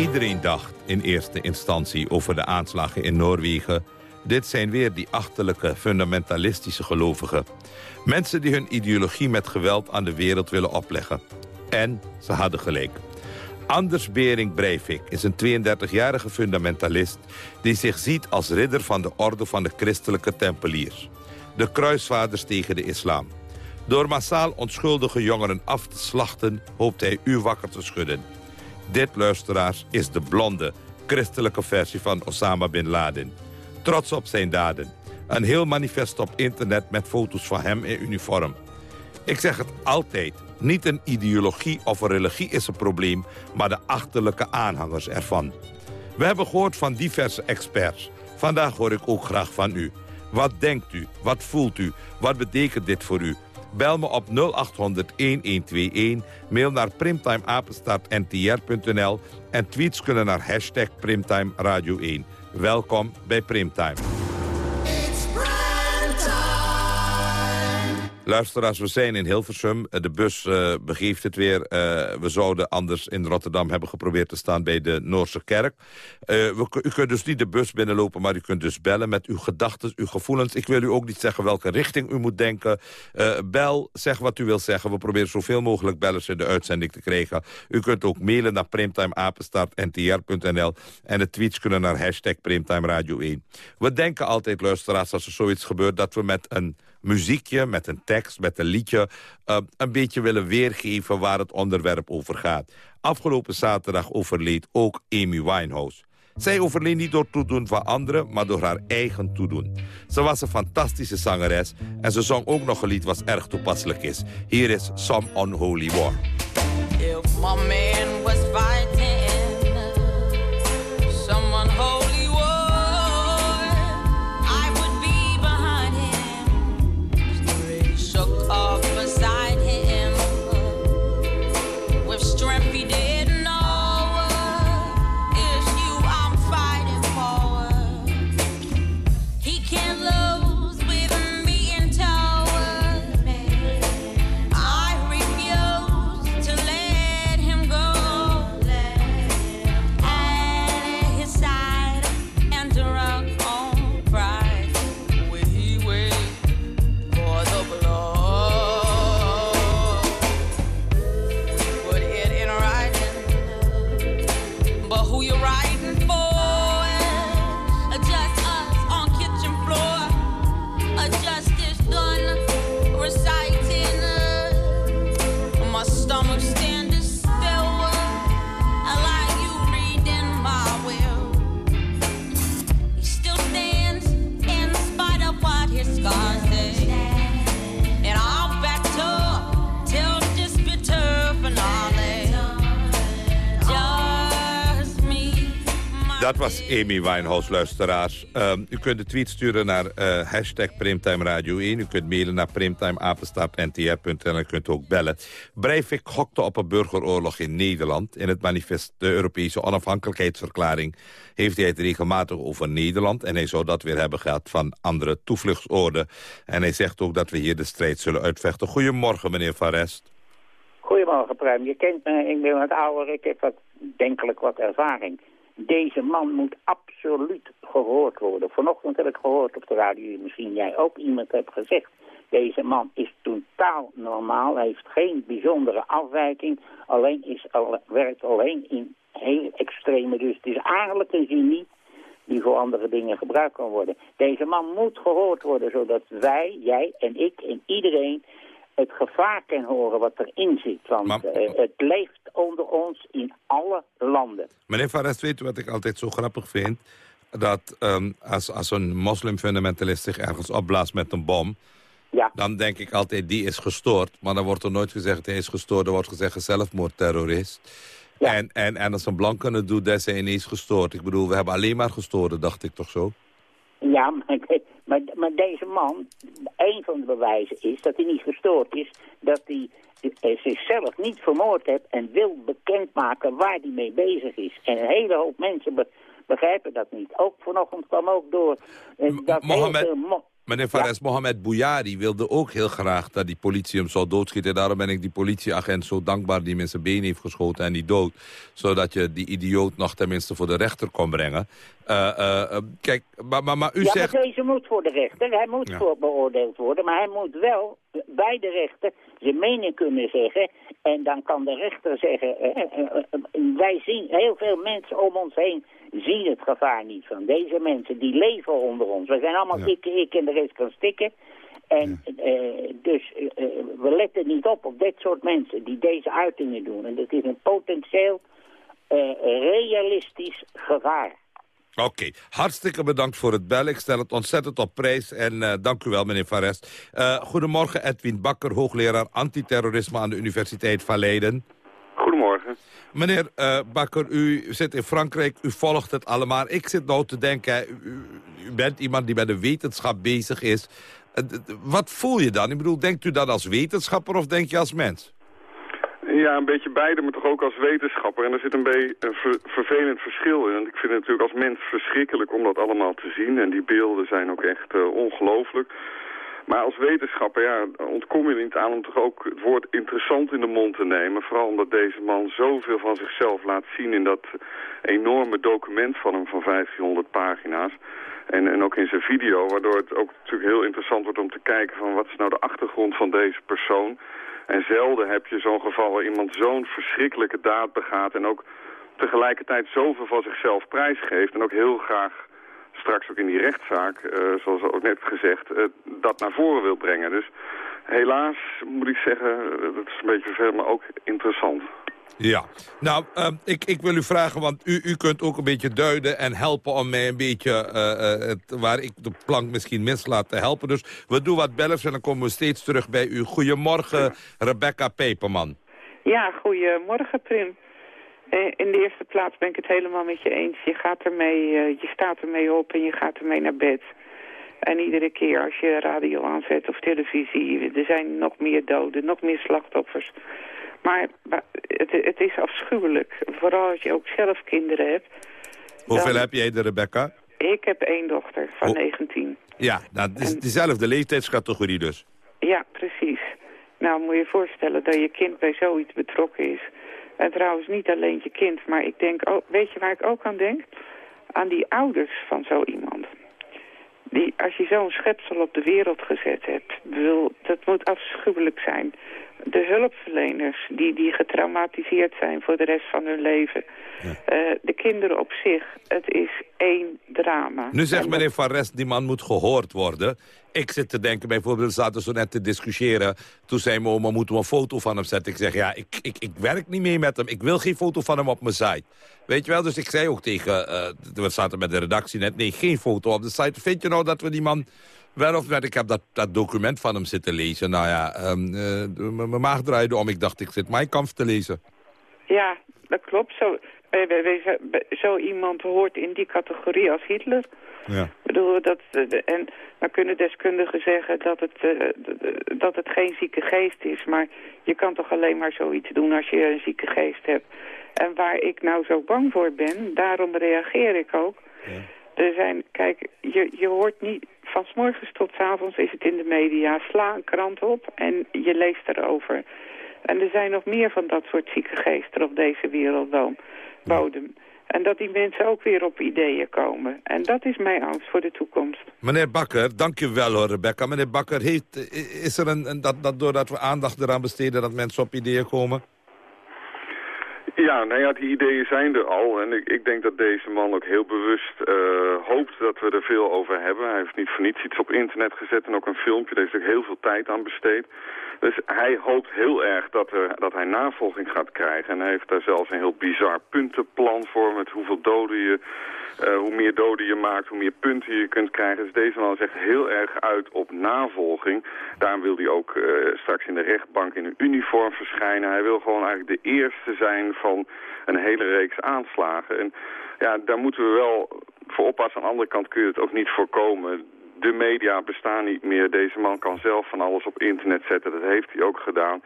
Iedereen dacht in eerste instantie over de aanslagen in Noorwegen. Dit zijn weer die achterlijke, fundamentalistische gelovigen. Mensen die hun ideologie met geweld aan de wereld willen opleggen. En ze hadden gelijk. Anders Bering Breivik is een 32-jarige fundamentalist... die zich ziet als ridder van de orde van de christelijke tempeliers. De kruisvaders tegen de islam. Door massaal onschuldige jongeren af te slachten... hoopt hij u wakker te schudden. Dit, luisteraars, is de blonde, christelijke versie van Osama Bin Laden. Trots op zijn daden. Een heel manifest op internet met foto's van hem in uniform. Ik zeg het altijd, niet een ideologie of een religie is een probleem... maar de achterlijke aanhangers ervan. We hebben gehoord van diverse experts. Vandaag hoor ik ook graag van u. Wat denkt u? Wat voelt u? Wat betekent dit voor u? Bel me op 0800-1121, mail naar primtimeapenstaartntr.nl... en tweets kunnen naar hashtag Primtime Radio 1. Welkom bij Primtime. Luisteraars, we zijn in Hilversum. Eh, De bus uh, begeeft het weer. Uh, we zouden anders in Rotterdam hebben geprobeerd te staan bij de Noorse kerk. We, u kunt dus niet de bus binnenlopen, maar u kunt dus bellen met uw gedachten, uw gevoelens. Ik wil u ook niet zeggen welke richting u moet denken. bel, zeg wat u wil zeggen. We proberen zoveel mogelijk bellers in de uitzending te krijgen. U kunt ook mailen naar primtimeapenstaartntr.nl en de tweets kunnen naar hashtag Primtime Radio 1. We denken altijd, luisteraars, als er zoiets gebeurt, dat we met een muziekje, met een tekst, met een liedje... Uh, een beetje willen weergeven waar het onderwerp over gaat. Afgelopen zaterdag overleed ook Amy Winehouse. Zij overleed niet door toedoen van anderen, maar door haar eigen toedoen. Ze was een fantastische zangeres en ze zong ook nog een lied wat erg toepasselijk is. Hier is Some Unholy War. If my man was Dat was Amy Winehouse, luisteraars. Ehm, u kunt de tweet sturen naar eh, hashtag Primtime Radio 1. U kunt mailen naar primtimeapenstaartntr.nl en u kunt ook bellen. Breivik gokte op een burgeroorlog in Nederland. In het manifest de Europese onafhankelijkheidsverklaring... heeft hij het regelmatig over Nederland... en hij zou dat weer hebben gehad van andere toevluchtsoorden. En hij zegt ook dat we hier de strijd zullen uitvechten. Goedemorgen, meneer Van Rest. Goedemorgen, Pruim. Je kent me, ik ben wat ouder, ik heb wat, denkelijk wat ervaring. Deze man moet absoluut gehoord worden. Vanochtend heb ik gehoord op de radio, misschien jij ook iemand hebt gezegd. Deze man is totaal normaal, hij heeft geen bijzondere afwijking. Alleen is, werkt alleen in heel extreme, dus het is eigenlijk een genie die voor andere dingen gebruikt kan worden. Deze man moet gehoord worden, zodat wij, jij en ik en iedereen het gevaar kan horen wat erin zit. Want eh, het leeft onder ons in alle landen. Meneer Van Rest, weet u wat ik altijd zo grappig vind? Dat ehm, als, als een moslimfundamentalist zich ergens opblaast met een bom... Ja. dan denk ik altijd, die is gestoord. Maar dan wordt er nooit gezegd, hij is gestoord. Er wordt gezegd, zelfmoordterrorist. En, en, en als een blanke het doet, dan is hij ineens gestoord. Ik bedoel, we hebben alleen maar gestoorden, dacht ik toch zo? Ja, maar, maar, maar deze man, een van de bewijzen is dat hij niet gestoord is. Dat hij eh, zichzelf niet vermoord heeft en wil bekendmaken waar hij mee bezig is. En een hele hoop mensen be- begrijpen dat niet. Ook vanochtend kwam ook door eh, dat heel Mohammed- veel mo- Meneer Fares, Mohamed Bouyari wilde ook heel graag dat die politie hem zou doodschieten. Daarom ben ik die politieagent zo dankbaar die hem in zijn been heeft geschoten en die dood. Zodat je die idioot nog tenminste voor de rechter kon brengen. Eh, eh, eh, kijk, maar, maar, maar u ja, zegt... maar deze moet voor de rechter. Hij moet Ja. voor beoordeeld worden. Maar hij moet wel bij de rechter zijn mening kunnen zeggen. En dan kan de rechter zeggen... wij zien, heel veel mensen om ons heen zien het gevaar niet van. Deze mensen, die leven onder ons. We zijn allemaal dikke ik en de rest kan stikken. En eh, dus eh, eh, we letten niet op op dit soort mensen die deze uitingen doen. En dat is een potentieel realistisch gevaar. Oké, hartstikke bedankt voor het bellen. Ik stel het ontzettend op prijs en dank u wel, meneer Farest. Eh, goedemorgen, Edwin Bakker, hoogleraar antiterrorisme aan de Universiteit van Leiden. Goedemorgen. Meneer eh, Bakker, u zit in Frankrijk, u volgt het allemaal. Ik zit nou te denken, u, u bent iemand die met de wetenschap bezig is. Eh, wat voel je dan? Ik bedoel, denkt u dat als wetenschapper of denk je als mens? Ja, een beetje beide, maar toch ook als wetenschapper. En er zit een beetje een ver- vervelend verschil in. En ik vind het natuurlijk als mens verschrikkelijk om dat allemaal te zien. En die beelden zijn ook echt eh, ongelooflijk. Maar als wetenschapper ja, ontkom je niet aan om toch ook het woord interessant in de mond te nemen. Vooral omdat deze man zoveel van zichzelf laat zien in dat enorme document van hem van 1500 pagina's. En, en ook in zijn video, waardoor het ook natuurlijk heel interessant wordt om te kijken van wat is nou de achtergrond van deze persoon. En zelden heb je zo'n geval waar iemand zo'n verschrikkelijke daad begaat en ook tegelijkertijd zoveel van zichzelf prijsgeeft. En ook heel graag straks ook in die rechtszaak, eh, zoals ook net gezegd, eh, dat naar voren wil brengen. Dus helaas moet ik zeggen, eh, dat is een beetje vervelend, maar ook interessant. Ja, nou, ehm, ik, ik wil u vragen, want u, u kunt ook een beetje duiden en helpen om mij een beetje, eh, eh, het, waar ik de plank misschien mislaat, te helpen. Dus we doen wat bellers en dan komen we steeds terug bij u. Goedemorgen, Rebecca Peperman. Ja, goedemorgen Prim. Eh, In de eerste plaats ben ik het helemaal met je eens. Je gaat ermee, eh, je staat ermee op en je gaat ermee naar bed. En iedere keer als je radio aanzet of televisie, er zijn nog meer doden, nog meer slachtoffers. Maar, het, het is afschuwelijk. Vooral als je ook zelf kinderen hebt. Hoeveel heb jij er, Rebecca? Ik heb één dochter van Oh. 19. Ja, het is dezelfde leeftijdscategorie dus. Ja, precies. Nou, moet je je voorstellen dat je kind bij zoiets betrokken is. En trouwens niet alleen je kind, maar ik denk ook... Weet je waar ik ook aan denk? Aan die ouders van zo iemand. Die, als je zo'n schepsel op de wereld gezet hebt, bedoel, dat moet afschuwelijk zijn. de hulpverleners die, die getraumatiseerd zijn voor de rest van hun leven. Eh, de kinderen op zich, het is één drama. Nu zegt meneer Van Rest, die man moet gehoord worden. Ik zit te denken, bijvoorbeeld, we zaten zo net te discussiëren. Toen zei mijn oma, moeten we een foto van hem zetten? Ik zeg, ja, ik, ik, ik werk niet meer met hem. Ik wil geen foto van hem op mijn site. Weet je wel, dus ik zei ook tegen, eh, we zaten met de redactie net... nee, geen foto op de site. Vind je nou dat we die man wel of? Ik heb dat, dat document van hem zitten lezen. Nou ja, ehm, eh, mijn maag draaide om. Ik dacht, ik zit mijn kamp te lezen. Ja, dat klopt. Zo, wij- wij- zo iemand hoort in die categorie als Hitler. Ja. Ik bedoel, dat, eh, en dan kunnen deskundigen zeggen dat het, eh, dat het geen zieke geest is. Maar je kan toch alleen maar zoiets doen als je een zieke geest hebt. En waar ik nou zo bang voor ben, daarom reageer ik ook. Er zijn, kijk, je, je hoort niet, van 's morgens tot 's avonds is het in de media. Sla een krant op en je leest erover. En er zijn nog meer van dat soort zieke geesten op deze wereldbodem. Bodem. En dat die mensen ook weer op ideeën komen. En dat is mijn angst voor de toekomst. Meneer Bakker, dank je wel hoor, Rebecca. Meneer Bakker, heeft, is er een, een- dat, dat doordat we aandacht eraan besteden... dat mensen op ideeën komen? Ja, nou ja, die ideeën zijn er al. En ik, ik denk dat deze man ook heel bewust eh, hoopt dat we er veel over hebben. Hij heeft niet voor niets iets op internet gezet en ook een filmpje. Daar heeft ook heel veel tijd aan besteed. Dus hij hoopt heel erg dat, er, dat hij navolging gaat krijgen. En hij heeft daar zelfs een heel bizar puntenplan voor... met hoeveel doden je, eh, hoe meer doden je maakt, hoe meer punten je kunt krijgen. Dus deze man echt heel erg uit op navolging. Daarom wil hij ook eh, straks in de rechtbank in een uniform verschijnen. Hij wil gewoon eigenlijk de eerste zijn van een hele reeks aanslagen. En ja, daar moeten we wel voor oppassen. Aan de andere kant kun je het ook niet voorkomen de media bestaan niet meer. Deze man kan zelf van alles op internet zetten. Dat heeft hij ook gedaan.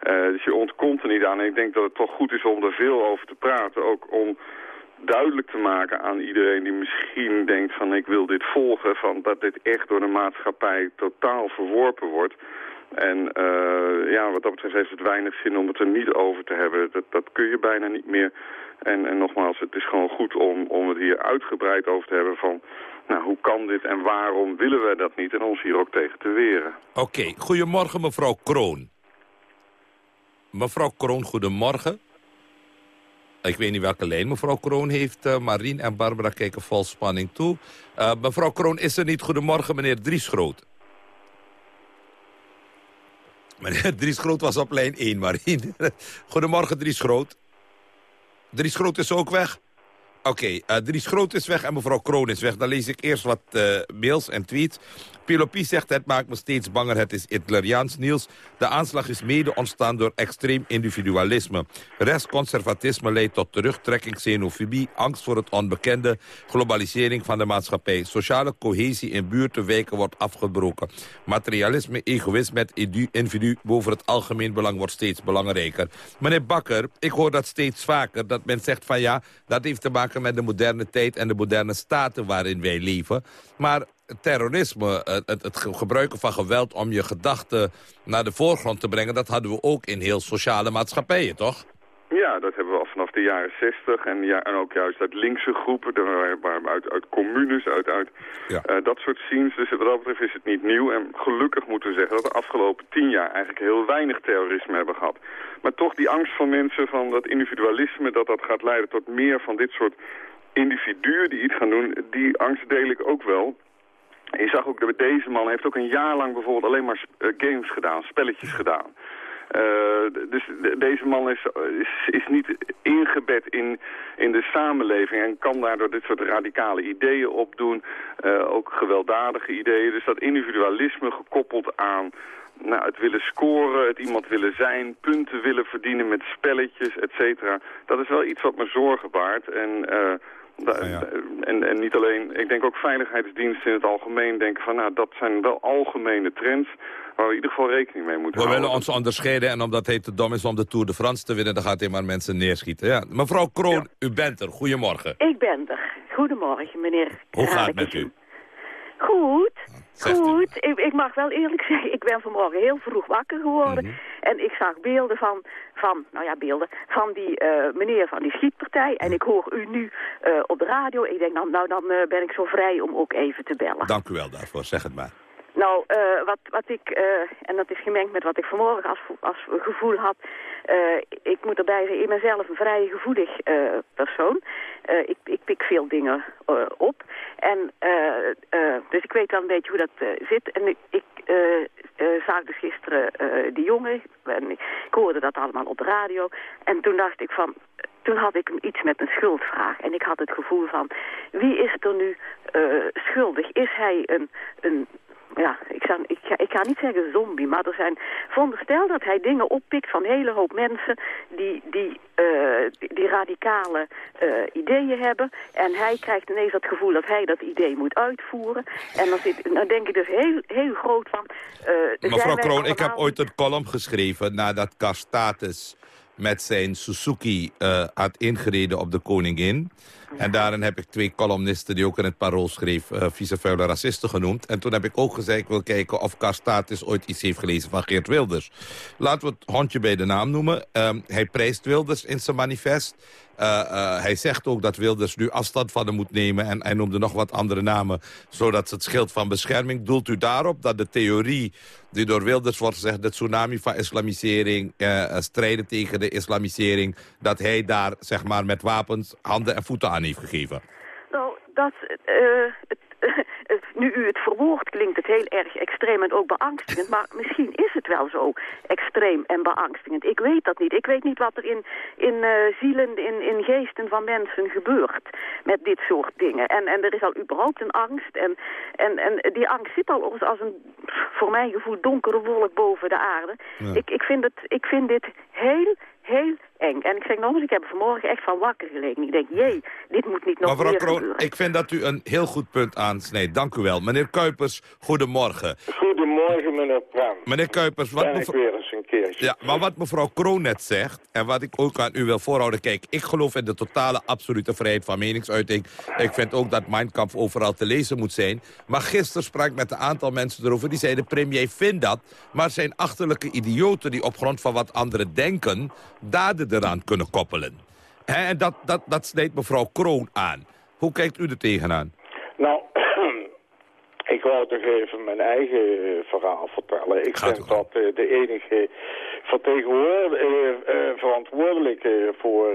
Eh, dus je ontkomt er niet aan. En ik denk dat het toch goed is om er veel over te praten. Ook om duidelijk te maken aan iedereen die misschien denkt van ik wil dit volgen. Van dat dit echt door de maatschappij totaal verworpen wordt. En eh, ja, wat dat betreft heeft het weinig zin om het er niet over te hebben. Dat, dat kun je bijna niet meer. En, en nogmaals, het is gewoon goed om, om het hier uitgebreid over te hebben van... Nou, hoe kan dit en waarom willen we dat niet? En ons hier ook tegen te weren. Oké, goedemorgen mevrouw Kroon. Mevrouw Kroon, goedemorgen. Ik weet niet welke lijn mevrouw Kroon heeft. Uh, Marien en Barbara kijken vol spanning toe. Uh, mevrouw Kroon is er niet. Goedemorgen, meneer Driesgroot. Meneer Driesgroot was op lijn 1, Marien. Goedemorgen, Driesgroot. Driesgroot is ook weg? Oké, okay, uh, Dries Groot is weg en mevrouw Kroon is weg. Dan lees ik eerst wat uh, mails en tweets. Pilopie zegt, het maakt me steeds banger, het is Hitleriaans nieuws. De aanslag is mede ontstaan door extreem individualisme. Rechtsconservatisme leidt tot terugtrekking, xenofobie, angst voor het onbekende, globalisering van de maatschappij. Sociale cohesie in buurten, wijken wordt afgebroken. Materialisme, egoïsme, individu boven het algemeen belang wordt steeds belangrijker. Meneer Bakker, ik hoor dat steeds vaker, dat men zegt van ja, dat heeft te maken met de moderne tijd en de moderne staten waarin wij leven. Maar terrorisme, het, het, gebruiken van geweld om je gedachten naar de voorgrond te brengen... dat hadden we ook in heel sociale maatschappijen, toch? Ja, dat hebben we al vanaf de jaren zestig. En, ja, en ook juist uit linkse groepen, uit, uit communes, uit, uit ja. uh, dat soort scenes. Dus wat dat betreft is het niet nieuw. En gelukkig moeten we zeggen dat de afgelopen tien jaar eigenlijk heel weinig terrorisme hebben gehad. Maar toch die angst van mensen, van dat individualisme, dat dat gaat leiden tot meer van dit soort individuen die iets gaan doen, die angst deel ik ook wel. Je zag ook dat deze man heeft ook een jaar lang bijvoorbeeld alleen maar uh, games gedaan, spelletjes gedaan. Uh, dus de, deze man is, is, is, niet ingebed in, in de samenleving en kan daardoor dit soort radicale ideeën opdoen. Uh, ook gewelddadige ideeën. Dus dat individualisme gekoppeld aan nou, het willen scoren, het iemand willen zijn, punten willen verdienen met spelletjes, et cetera. Dat is wel iets wat me zorgen baart. En... Uh, Ja, ja. En, en niet alleen, ik denk ook veiligheidsdiensten in het algemeen denken van, nou, dat zijn wel algemene trends waar we in ieder geval rekening mee moeten We houden. willen ons onderscheiden en omdat hij te dom is om de Tour de France te winnen, dan gaat hij maar mensen neerschieten. Ja. Mevrouw Kroon, u bent er. Goedemorgen. Ik ben er. Goedemorgen, meneer. Hoe gaat het met u? Goed, Zegt u. goed. Ik, ik mag wel eerlijk zeggen, ik ben vanmorgen heel vroeg wakker geworden. Mhm. En ik zag beelden van, van nou ja, beelden, van die eh, meneer van die schietpartij. En ik hoor u nu eh, op de radio. Ik denk, nou, nou dan eh, ben ik zo vrij om ook even te bellen. Dank u wel daarvoor, zeg het maar. Nou, eh, wat, wat ik, eh, en dat is gemengd met wat ik vanmorgen als, als gevoel had. eh, ik moet erbij zeggen, ik ben zelf een vrij gevoelig persoon. Ik, ik pik veel dingen op. En, dus ik weet wel een beetje hoe dat zit. En ik, zag dus gisteren die jongen. En ik hoorde dat allemaal op de radio. En toen dacht ik van, toen had ik iets met een schuldvraag. En ik had het gevoel van, wie is er nu eh, schuldig? Is hij een, een ja, ik, zou, ik, ga, ik ga niet zeggen zombie, maar er zijn... Veronderstel dat hij dingen oppikt van een hele hoop mensen die, die, eh, die, die radicale eh, ideeën hebben. En hij krijgt ineens het gevoel dat hij dat idee moet uitvoeren. En dan, zit, dan denk ik dus heel, heel groot van... zijn Mevrouw Kroon, ik heb ooit een column geschreven nadat Castatus met zijn Suzuki had ingereden op de koningin. En daarin heb ik twee columnisten die ook in het parool schreef... eh vieze vuile racisten genoemd. En toen heb ik ook gezegd, ik wil kijken of Castatus ooit iets heeft gelezen van Geert Wilders. Laten we het hondje bij de naam noemen. Ehm, hij prijst Wilders in zijn manifest. Eh, eh, hij zegt ook dat Wilders nu afstand van hem moet nemen. En hij noemde nog wat andere namen, zodat het schild van bescherming. Doelt u daarop dat de theorie die door Wilders wordt gezegd... de tsunami van islamisering, strijden tegen de islamisering... dat hij daar zeg maar, met wapens handen en voeten aan heeft gegeven? Nou, dat, eh, het, nu u het verwoordt, klinkt het heel erg extreem en ook beangstigend. Maar misschien is het wel zo extreem en beangstigend. Ik weet dat niet. Ik weet niet wat er in, in eh, zielen, in, in geesten van mensen gebeurt met dit soort dingen. En, en er is al überhaupt een angst. En, en, en die angst zit al als, als een, voor mijn gevoel, donkere wolk boven de aarde. Ja. Ik, ik, vind het, ik vind dit heel, heel eng. En ik zeg nog eens, ik heb er vanmorgen echt van wakker gelegen. Ik denk, jee, dit moet niet nog Mevrouw meer Kroon, gebeuren. ik vind dat u een heel goed punt aansnijdt. Dank u wel. Meneer Kuipers, goedemorgen. Goedemorgen, meneer Pram. Meneer Kuipers, wat... Ben ik mevrouw- weer eens een keertje. Ja, maar wat mevrouw Kroon net zegt, en wat ik ook aan u wil voorhouden... kijk, ik geloof in de totale absolute vrijheid van meningsuiting. Ik vind ook dat Mein Kampf overal te lezen moet zijn. Maar gisteren sprak ik met een aantal mensen erover... die zeiden, premier vindt dat... maar zijn achterlijke idioten die op grond van wat anderen denken... daden eraan kunnen koppelen. En dat, dat, dat snijdt mevrouw Kroon aan. Hoe kijkt u er tegenaan? Nou, ik wou toch even mijn eigen eh, verhaal vertellen. Ik vind dat eh, de enige eh, verantwoordelijke voor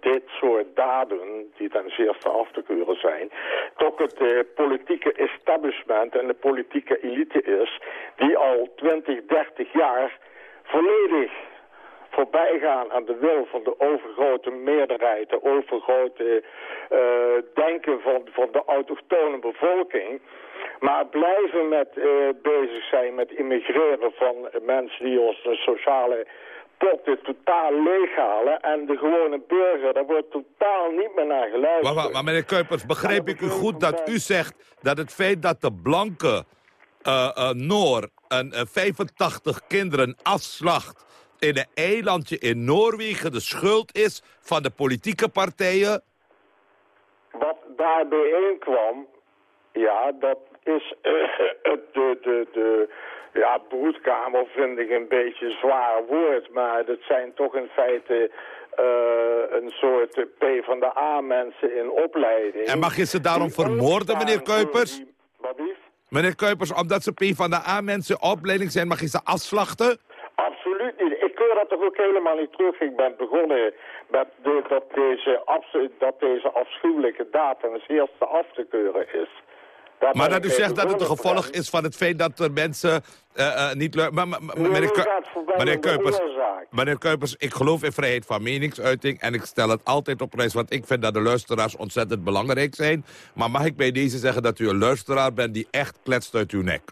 dit soort daden, die ten zeerste af te keuren zijn, toch het politieke establishment en de politieke elite is, die al 20, 30 jaar volledig voorbijgaan aan de wil van de overgrote meerderheid, de overgrote eh, denken van, van de autochtone bevolking. Maar blijven met, eh, bezig zijn met immigreren van mensen die ons de sociale potten totaal leeghalen. En de gewone burger, daar wordt totaal niet meer naar geluisterd. Maar, maar, maar meneer Kuipers, begreep ik u goed dat u zegt... dat het feit dat de blanke eh, Noor een eh, 85 kinderen afslacht... in een eilandje in Noorwegen de schuld is van de politieke partijen? Wat daar bijeenkwam, ja, dat is eh, de, de, de ja, broedkamer vind ik een beetje een zwaar woord, maar dat zijn toch in feite eh, een soort P van de A-mensen in opleiding. En mag je ze daarom vermoorden, meneer Kuipers? Wat is? Meneer Kuipers, omdat ze P van de A-mensen opleiding zijn... mag je ze afslachten? Keur dat toch ook helemaal niet terug. Ik ben begonnen met de, dat, deze dat deze afschuwelijke daad ten eerste af te keuren is. Maar dat u zegt dat het een gevolg is van het feit dat er mensen eh, eh, niet leuk... Maar, maar, maar, Nee, meneer, meneer Kuipers, meneer Kuipers, ik geloof in vrijheid van meningsuiting... en ik stel het altijd op prijs, want ik vind dat de luisteraars ontzettend belangrijk zijn. Maar mag ik bij deze zeggen dat u een luisteraar bent die echt kletst uit uw nek?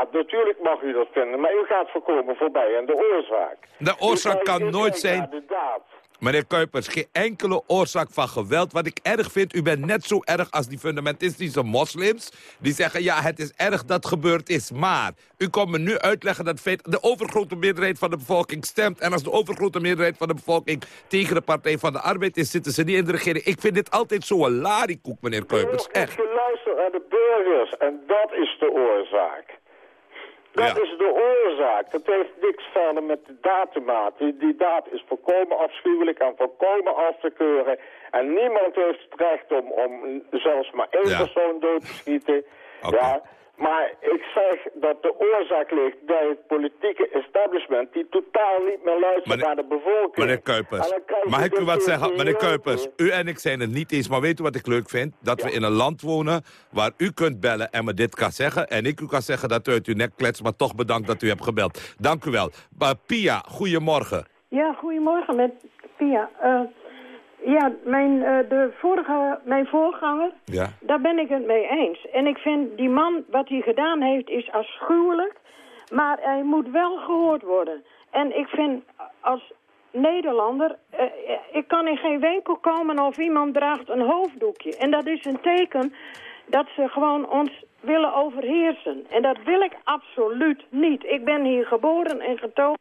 Ja, natuurlijk mag u dat vinden, maar u gaat voorkomen voorbij aan de oorzaak. De oorzaak kan nooit zijn... de daad. Meneer Kuipers, geen enkele oorzaak van geweld. Wat ik erg vind, u bent net zo erg als die fundamentistische moslims. Die zeggen, ja, het is erg dat gebeurd is. Maar u komt me nu uitleggen dat de overgrote meerderheid van de bevolking stemt. En als de overgrote meerderheid van de bevolking tegen de Partij van de Arbeid is... zitten ze niet in de regering. Ik vind dit altijd zo'n larikoek, meneer Kuipers. U heeft geluisterd naar de burgers en dat is de oorzaak. Dat is de oorzaak. Dat heeft niks verder met de daad te maken. Die, daad is volkomen afschuwelijk en volkomen af te keuren. En niemand heeft het recht om, om zelfs maar één Ja. persoon dood te schieten. Ja, Maar ik zeg dat de oorzaak ligt bij het politieke establishment... die totaal niet meer luistert naar de bevolking. Meneer Kuipers, mag ik u wat zeggen? Meneer. Kuipers, u en ik zijn het niet eens. Maar weet u wat ik leuk vind? Dat we in een land wonen waar u kunt bellen en me dit kan zeggen. En ik u kan zeggen dat u uit uw nek kletst. Maar toch bedankt dat u hebt gebeld. Dank u wel. Maar Pia, goedemorgen. Ja, goedemorgen met Pia. Eh, ja, mijn, eh, de vorige, mijn voorganger, Ja. daar ben ik het mee eens. En ik vind die man, wat hij gedaan heeft, is afschuwelijk. Maar hij moet wel gehoord worden. En ik vind als Nederlander, eh, ik kan in geen winkel komen of iemand draagt een hoofddoekje. En dat is een teken dat ze gewoon ons willen overheersen. En dat wil ik absoluut niet. Ik ben hier geboren en getogen.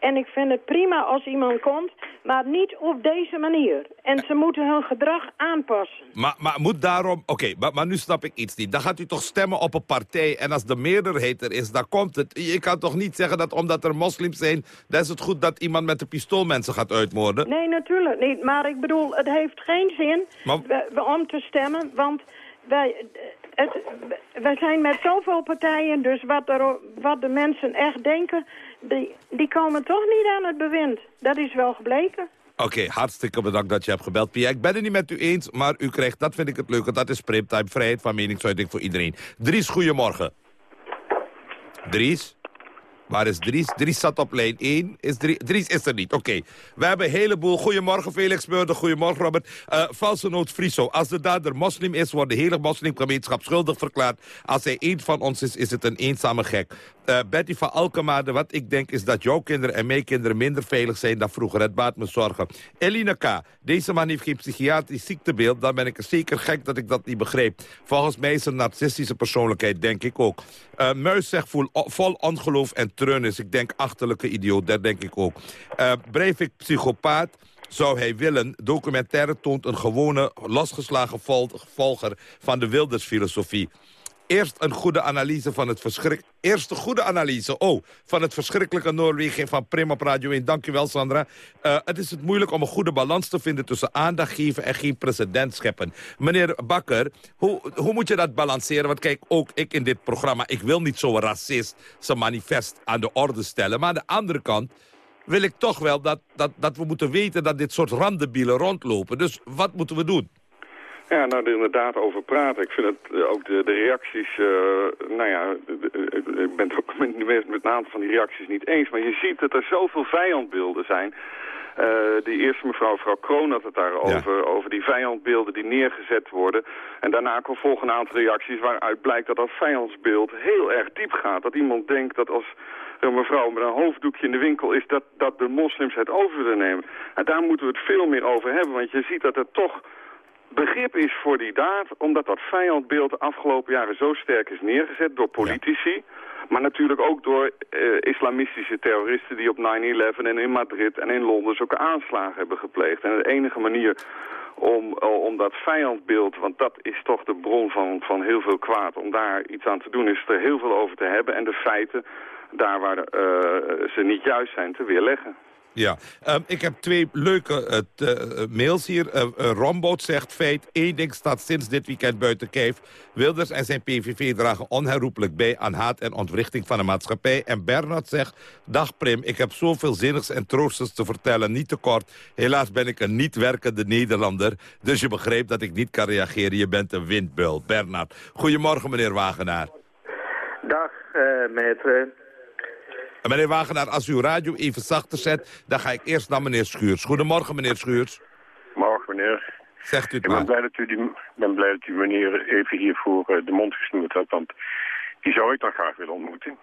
En ik vind het prima als iemand komt, maar niet op deze manier. En ze moeten hun gedrag aanpassen. Maar, maar moet daarom... Oké, maar, maar nu snap ik iets niet. Dan gaat u toch stemmen op een partij en als de meerderheid er is, dan komt het. Je kan toch niet zeggen dat omdat er moslims zijn... dan is het goed dat iemand met een pistool mensen gaat uitmoorden? Nee, natuurlijk niet. Maar ik bedoel, het heeft geen zin Maar- om te stemmen, want wij, het, wij zijn met zoveel partijen, dus wat, er, wat de mensen echt denken, die, die komen toch niet aan het bewind. Dat is wel gebleken. Oké, hartstikke bedankt dat je hebt gebeld, Pia. Ik ben het niet met u eens, maar u krijgt, dat vind ik het leuke, dat is Primtime, vrijheid van meningsuiting voor iedereen. Dries, goedemorgen. Dries? Waar is Dries? Dries zat op lijn 1. Is Dries, Dries is er niet. Oké. We hebben een heleboel. Goedemorgen Felix Beurden. Goedemorgen Robert. Eh valse noot Friso. Als de dader moslim is, wordt de hele moslimgemeenschap schuldig verklaard. Als hij één van ons is, is het een eenzame gek. Eh, Betty van Alkemade, wat ik denk is dat jouw kinderen en mijn kinderen minder veilig zijn dan vroeger. Het baat me zorgen. Eline K. Deze man heeft geen psychiatrisch ziektebeeld. Dan ben ik zeker gek dat ik dat niet begreep. Volgens mij is een narcistische persoonlijkheid, denk ik ook. Muis zegt voel, vol ongeloof en treurnis. Ik denk achterlijke idioot, dat denk ik ook. Eh Breivik, psychopaat. Zou hij willen, documentaire toont een gewone, losgeslagen vol- volger van de Wildersfilosofie. Eerst een goede analyse van het verschrik... Eerst een goede analyse, oh, van het verschrikkelijke Noorwegen van Prim op Radio 1. Dankjewel, Sandra. Eh, het is het moeilijk om een goede balans te vinden tussen aandacht geven en geen precedent scheppen. Meneer Bakker, hoe, hoe moet je dat balanceren? Want kijk, ook ik in dit programma, ik wil niet zo'n racist zijn manifest aan de orde stellen. Maar aan de andere kant wil ik toch wel dat, dat, dat we moeten weten dat dit soort randenbielen rondlopen. Dus wat moeten we doen? Ja, nou, er inderdaad over praten. Ik vind het eh, ook de, de reacties, eh, nou ja, ik ben het ook met, met met een aantal van die reacties niet eens. Maar je ziet dat er zoveel vijandbeelden zijn. Eh die eerste mevrouw, mevrouw Kroon had het daarover, over die vijandbeelden die neergezet worden. En daarna volgen een aantal reacties waaruit blijkt dat dat vijandsbeeld heel erg diep gaat. Dat iemand denkt dat als een mevrouw met een hoofddoekje in de winkel is, dat, dat de moslims het over willen nemen. En daar moeten we het veel meer over hebben, want je ziet dat er toch begrip is voor die daad, omdat dat vijandbeeld de afgelopen jaren zo sterk is neergezet door politici. Maar natuurlijk ook door eh, islamistische terroristen die op 9-11 en in Madrid en in Londen zulke aanslagen hebben gepleegd. En de enige manier om, eh, om dat vijandbeeld, want dat is toch de bron van, van heel veel kwaad, om daar iets aan te doen, is er heel veel over te hebben en de feiten daar waar eh, ze niet juist zijn te weerleggen. Ja, Ehm, ik heb twee leuke eh, eh, mails hier. Eh, eh, Romboot zegt feit, één ding staat sinds dit weekend buiten kijf. Wilders en zijn PVV dragen onherroepelijk bij aan haat en ontwrichting van de maatschappij. En Bernard zegt, dag Prim, ik heb zoveel zinnigs en troosters te vertellen, niet te kort. Helaas ben ik een niet werkende Nederlander, dus je begrijpt dat ik niet kan reageren. Je bent een windbul. Bernard, goedemorgen meneer Wagenaar. Dag, meneer En meneer Wagenaar, als u uw radio even zachter zet, dan ga ik eerst naar meneer Schuurs. Goedemorgen meneer Schuurs. Morgen, meneer. Zegt u het Ik ben blij dat u, die, ben blij dat u meneer even hiervoor eh, de mond gesnoerd hebt, want die zou ik dan graag willen ontmoeten.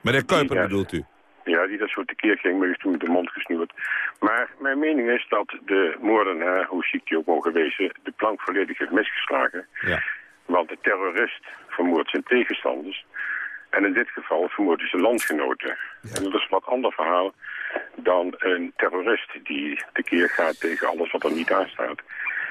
Meneer Kuiper Ja. bedoelt u? Ja, die dat zo tekeer ging, maar is toen met de mond gesnoerd. Maar mijn mening is dat de moordenaar, hoe ziek die ook mogen wezen, de plank volledig heeft misgeslagen. Ja. Want de terrorist vermoordt zijn tegenstanders. En in dit geval vermoordt hij zijn landgenoten. En dat is een wat ander verhaal dan een terrorist die tekeer gaat tegen alles wat er niet aanstaat.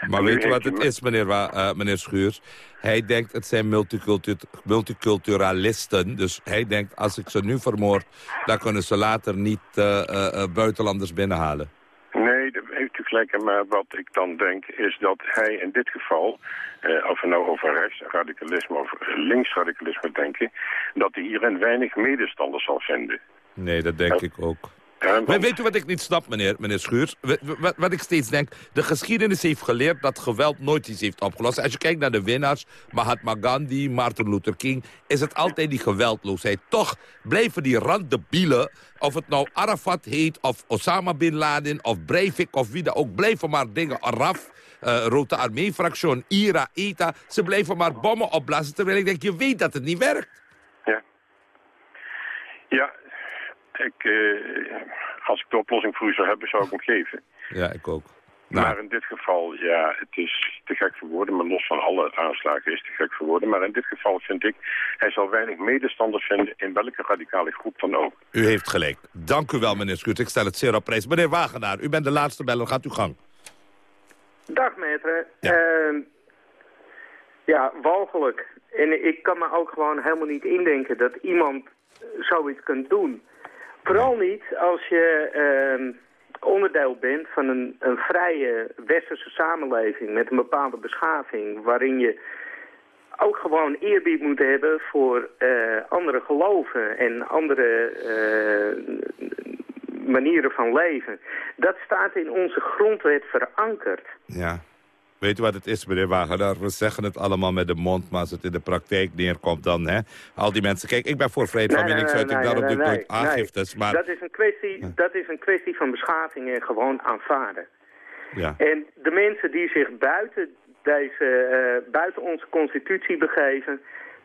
Maar weet u wat het is, meneer, eh, meneer Schuurs? Hij denkt, het zijn multicultu multiculturalisten. Dus hij denkt, als ik ze nu vermoord... dan kunnen ze later niet eh, eh, buitenlanders binnenhalen. Nee, daar heeft u vergelijken. Maar wat ik dan denk is dat hij in dit geval, eh, of we nou over rechtsradicalisme of linksradicalisme denken, dat hij hierin weinig medestanders zal vinden. Nee, dat denk ik ook. Maar weet u wat ik niet snap, meneer, meneer Schuurs? Wat, wat ik steeds denk, de geschiedenis heeft geleerd dat geweld nooit iets heeft opgelost. Als je kijkt naar de winnaars, Mahatma Gandhi, Martin Luther King... is het altijd die geweldloosheid. Toch blijven die randdebielen, of het nou Arafat heet... of Osama Bin Laden, of Breivik, of wie dan ook... blijven maar dingen, Araf... Uh, Rode Armee-fractie, IRA, ETA... ze blijven maar bommen opblazen, terwijl ik denk, je weet dat het niet werkt. Ja. Ik, uh, als ik de oplossing voor u zou hebben, zou ik hem geven. Ja, ik ook. Nou. Maar in dit geval, ja, het is te gek voor woorden. Maar los van alle aanslagen is het te gek voor woorden. Maar in dit geval vind ik, hij zal weinig medestanders vinden in welke radicale groep dan ook. U heeft gelijk. Dank u wel, meneer Schuurt. Ik stel het zeer op prijs. Meneer Wagenaar, u bent de laatste beller. Gaat uw gang. Dag, metre. Ja. Uh, ja, walgelijk. En ik kan me ook gewoon helemaal niet indenken dat iemand zoiets kunt doen. Vooral niet als je uh, onderdeel bent van een, een vrije westerse samenleving met een bepaalde beschaving waarin je ook gewoon eerbied moet hebben voor uh, andere geloven en andere uh, manieren van leven. Dat staat in onze grondwet verankerd. Ja. Weet u wat het is, meneer Wagenaar? We zeggen het allemaal met de mond, maar als het in de praktijk neerkomt dan, hè? Al die mensen... Kijk, ik ben voor vrijheid van meningsuiting, doe ik nooit aangiftes, maar... Dat is, een kwestie, dat is een kwestie van beschaving en gewoon aanvaarden. Ja. En de mensen die zich buiten, deze, uh, buiten onze constitutie begeven...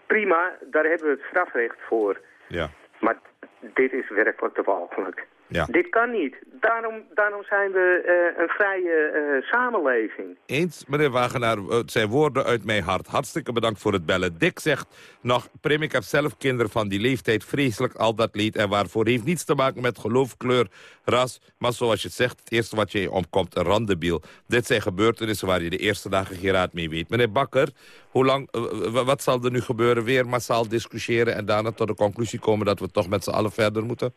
prima, daar hebben we het strafrecht voor. Ja. Maar dit is werkelijk te walgelijk. Ja. Dit kan niet. Daarom, daarom zijn we uh, een vrije uh, samenleving. Eens, meneer Wagenaar, het zijn woorden uit mijn hart. Hartstikke bedankt voor het bellen. Dick zegt nog, Prim, ik heb zelf kinderen van die leeftijd. Vreselijk al dat leed en waarvoor. Heeft niets te maken met geloof, kleur, ras. Maar zoals je zegt, het eerste wat je omkomt, een randebiel. Dit zijn gebeurtenissen waar je de eerste dagen geen raad mee weet. Meneer Bakker, hoe lang, uh, wat zal er nu gebeuren? Weer massaal discussiëren en daarna tot de conclusie komen... dat we toch met z'n allen verder moeten?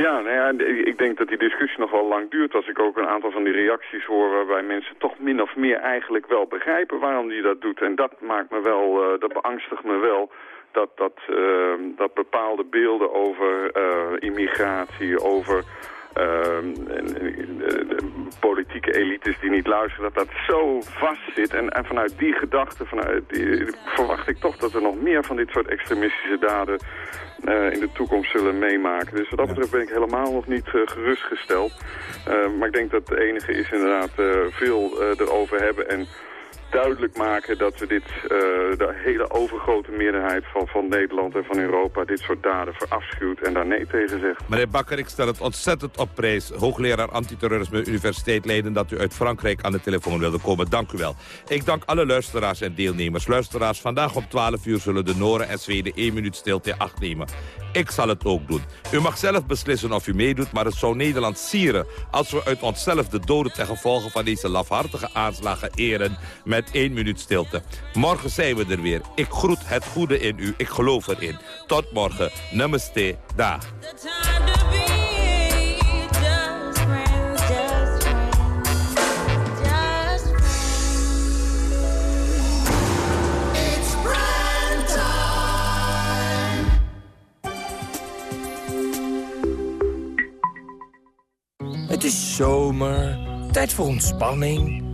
Ja, nou ik denk dat die discussie nog wel lang duurt. Als ik ook een aantal van die reacties hoor waarbij mensen toch min of meer eigenlijk wel begrijpen waarom die dat doet. En dat maakt me wel, uh, dat beangstigt me wel. Dat, dat, uh, dat bepaalde beelden over uh, immigratie, over politieke elites die niet luisteren, dat dat zo vast zit. En, en vanuit die gedachte vanuit die, verwacht ik toch dat er nog meer van dit soort extremistische daden uh, in de toekomst zullen meemaken. Dus wat dat betreft ben ik helemaal nog niet uh, gerustgesteld. Uh, maar ik denk dat het enige is inderdaad veel erover hebben en duidelijk maken dat we dit, uh, de hele overgrote meerderheid van, van Nederland en van Europa dit soort daden verafschuwt en daar nee tegen zegt. Meneer Bakker, ik stel het ontzettend op prijs. Hoogleraar antiterrorisme Universiteit Leiden dat u uit Frankrijk aan de telefoon wilde komen. Dank u wel. Ik dank alle luisteraars en deelnemers. Luisteraars, vandaag om 12 uur zullen de Noren en Zweden één minuut stilte acht nemen. Ik zal het ook doen. U mag zelf beslissen of u meedoet, maar het zou Nederland sieren... als we uit onszelf de doden ten gevolge van deze lafhartige aanslagen eren... met één minuut stilte. Morgen zijn we er weer. Ik groet het goede in u. Ik geloof erin. Tot morgen. Namaste. Dag. Het is zomer, tijd voor ontspanning,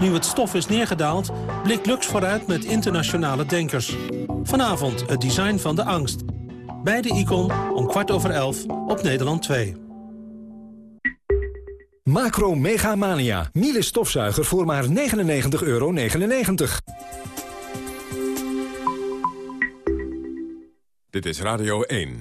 Nu het stof is neergedaald, blikt Lux vooruit met internationale denkers. Vanavond het design van de angst. Bij de Icon om kwart over elf op Nederland 2. Macro Mega Mania. Miele stofzuiger voor maar 99,99 euro. Dit is Radio 1.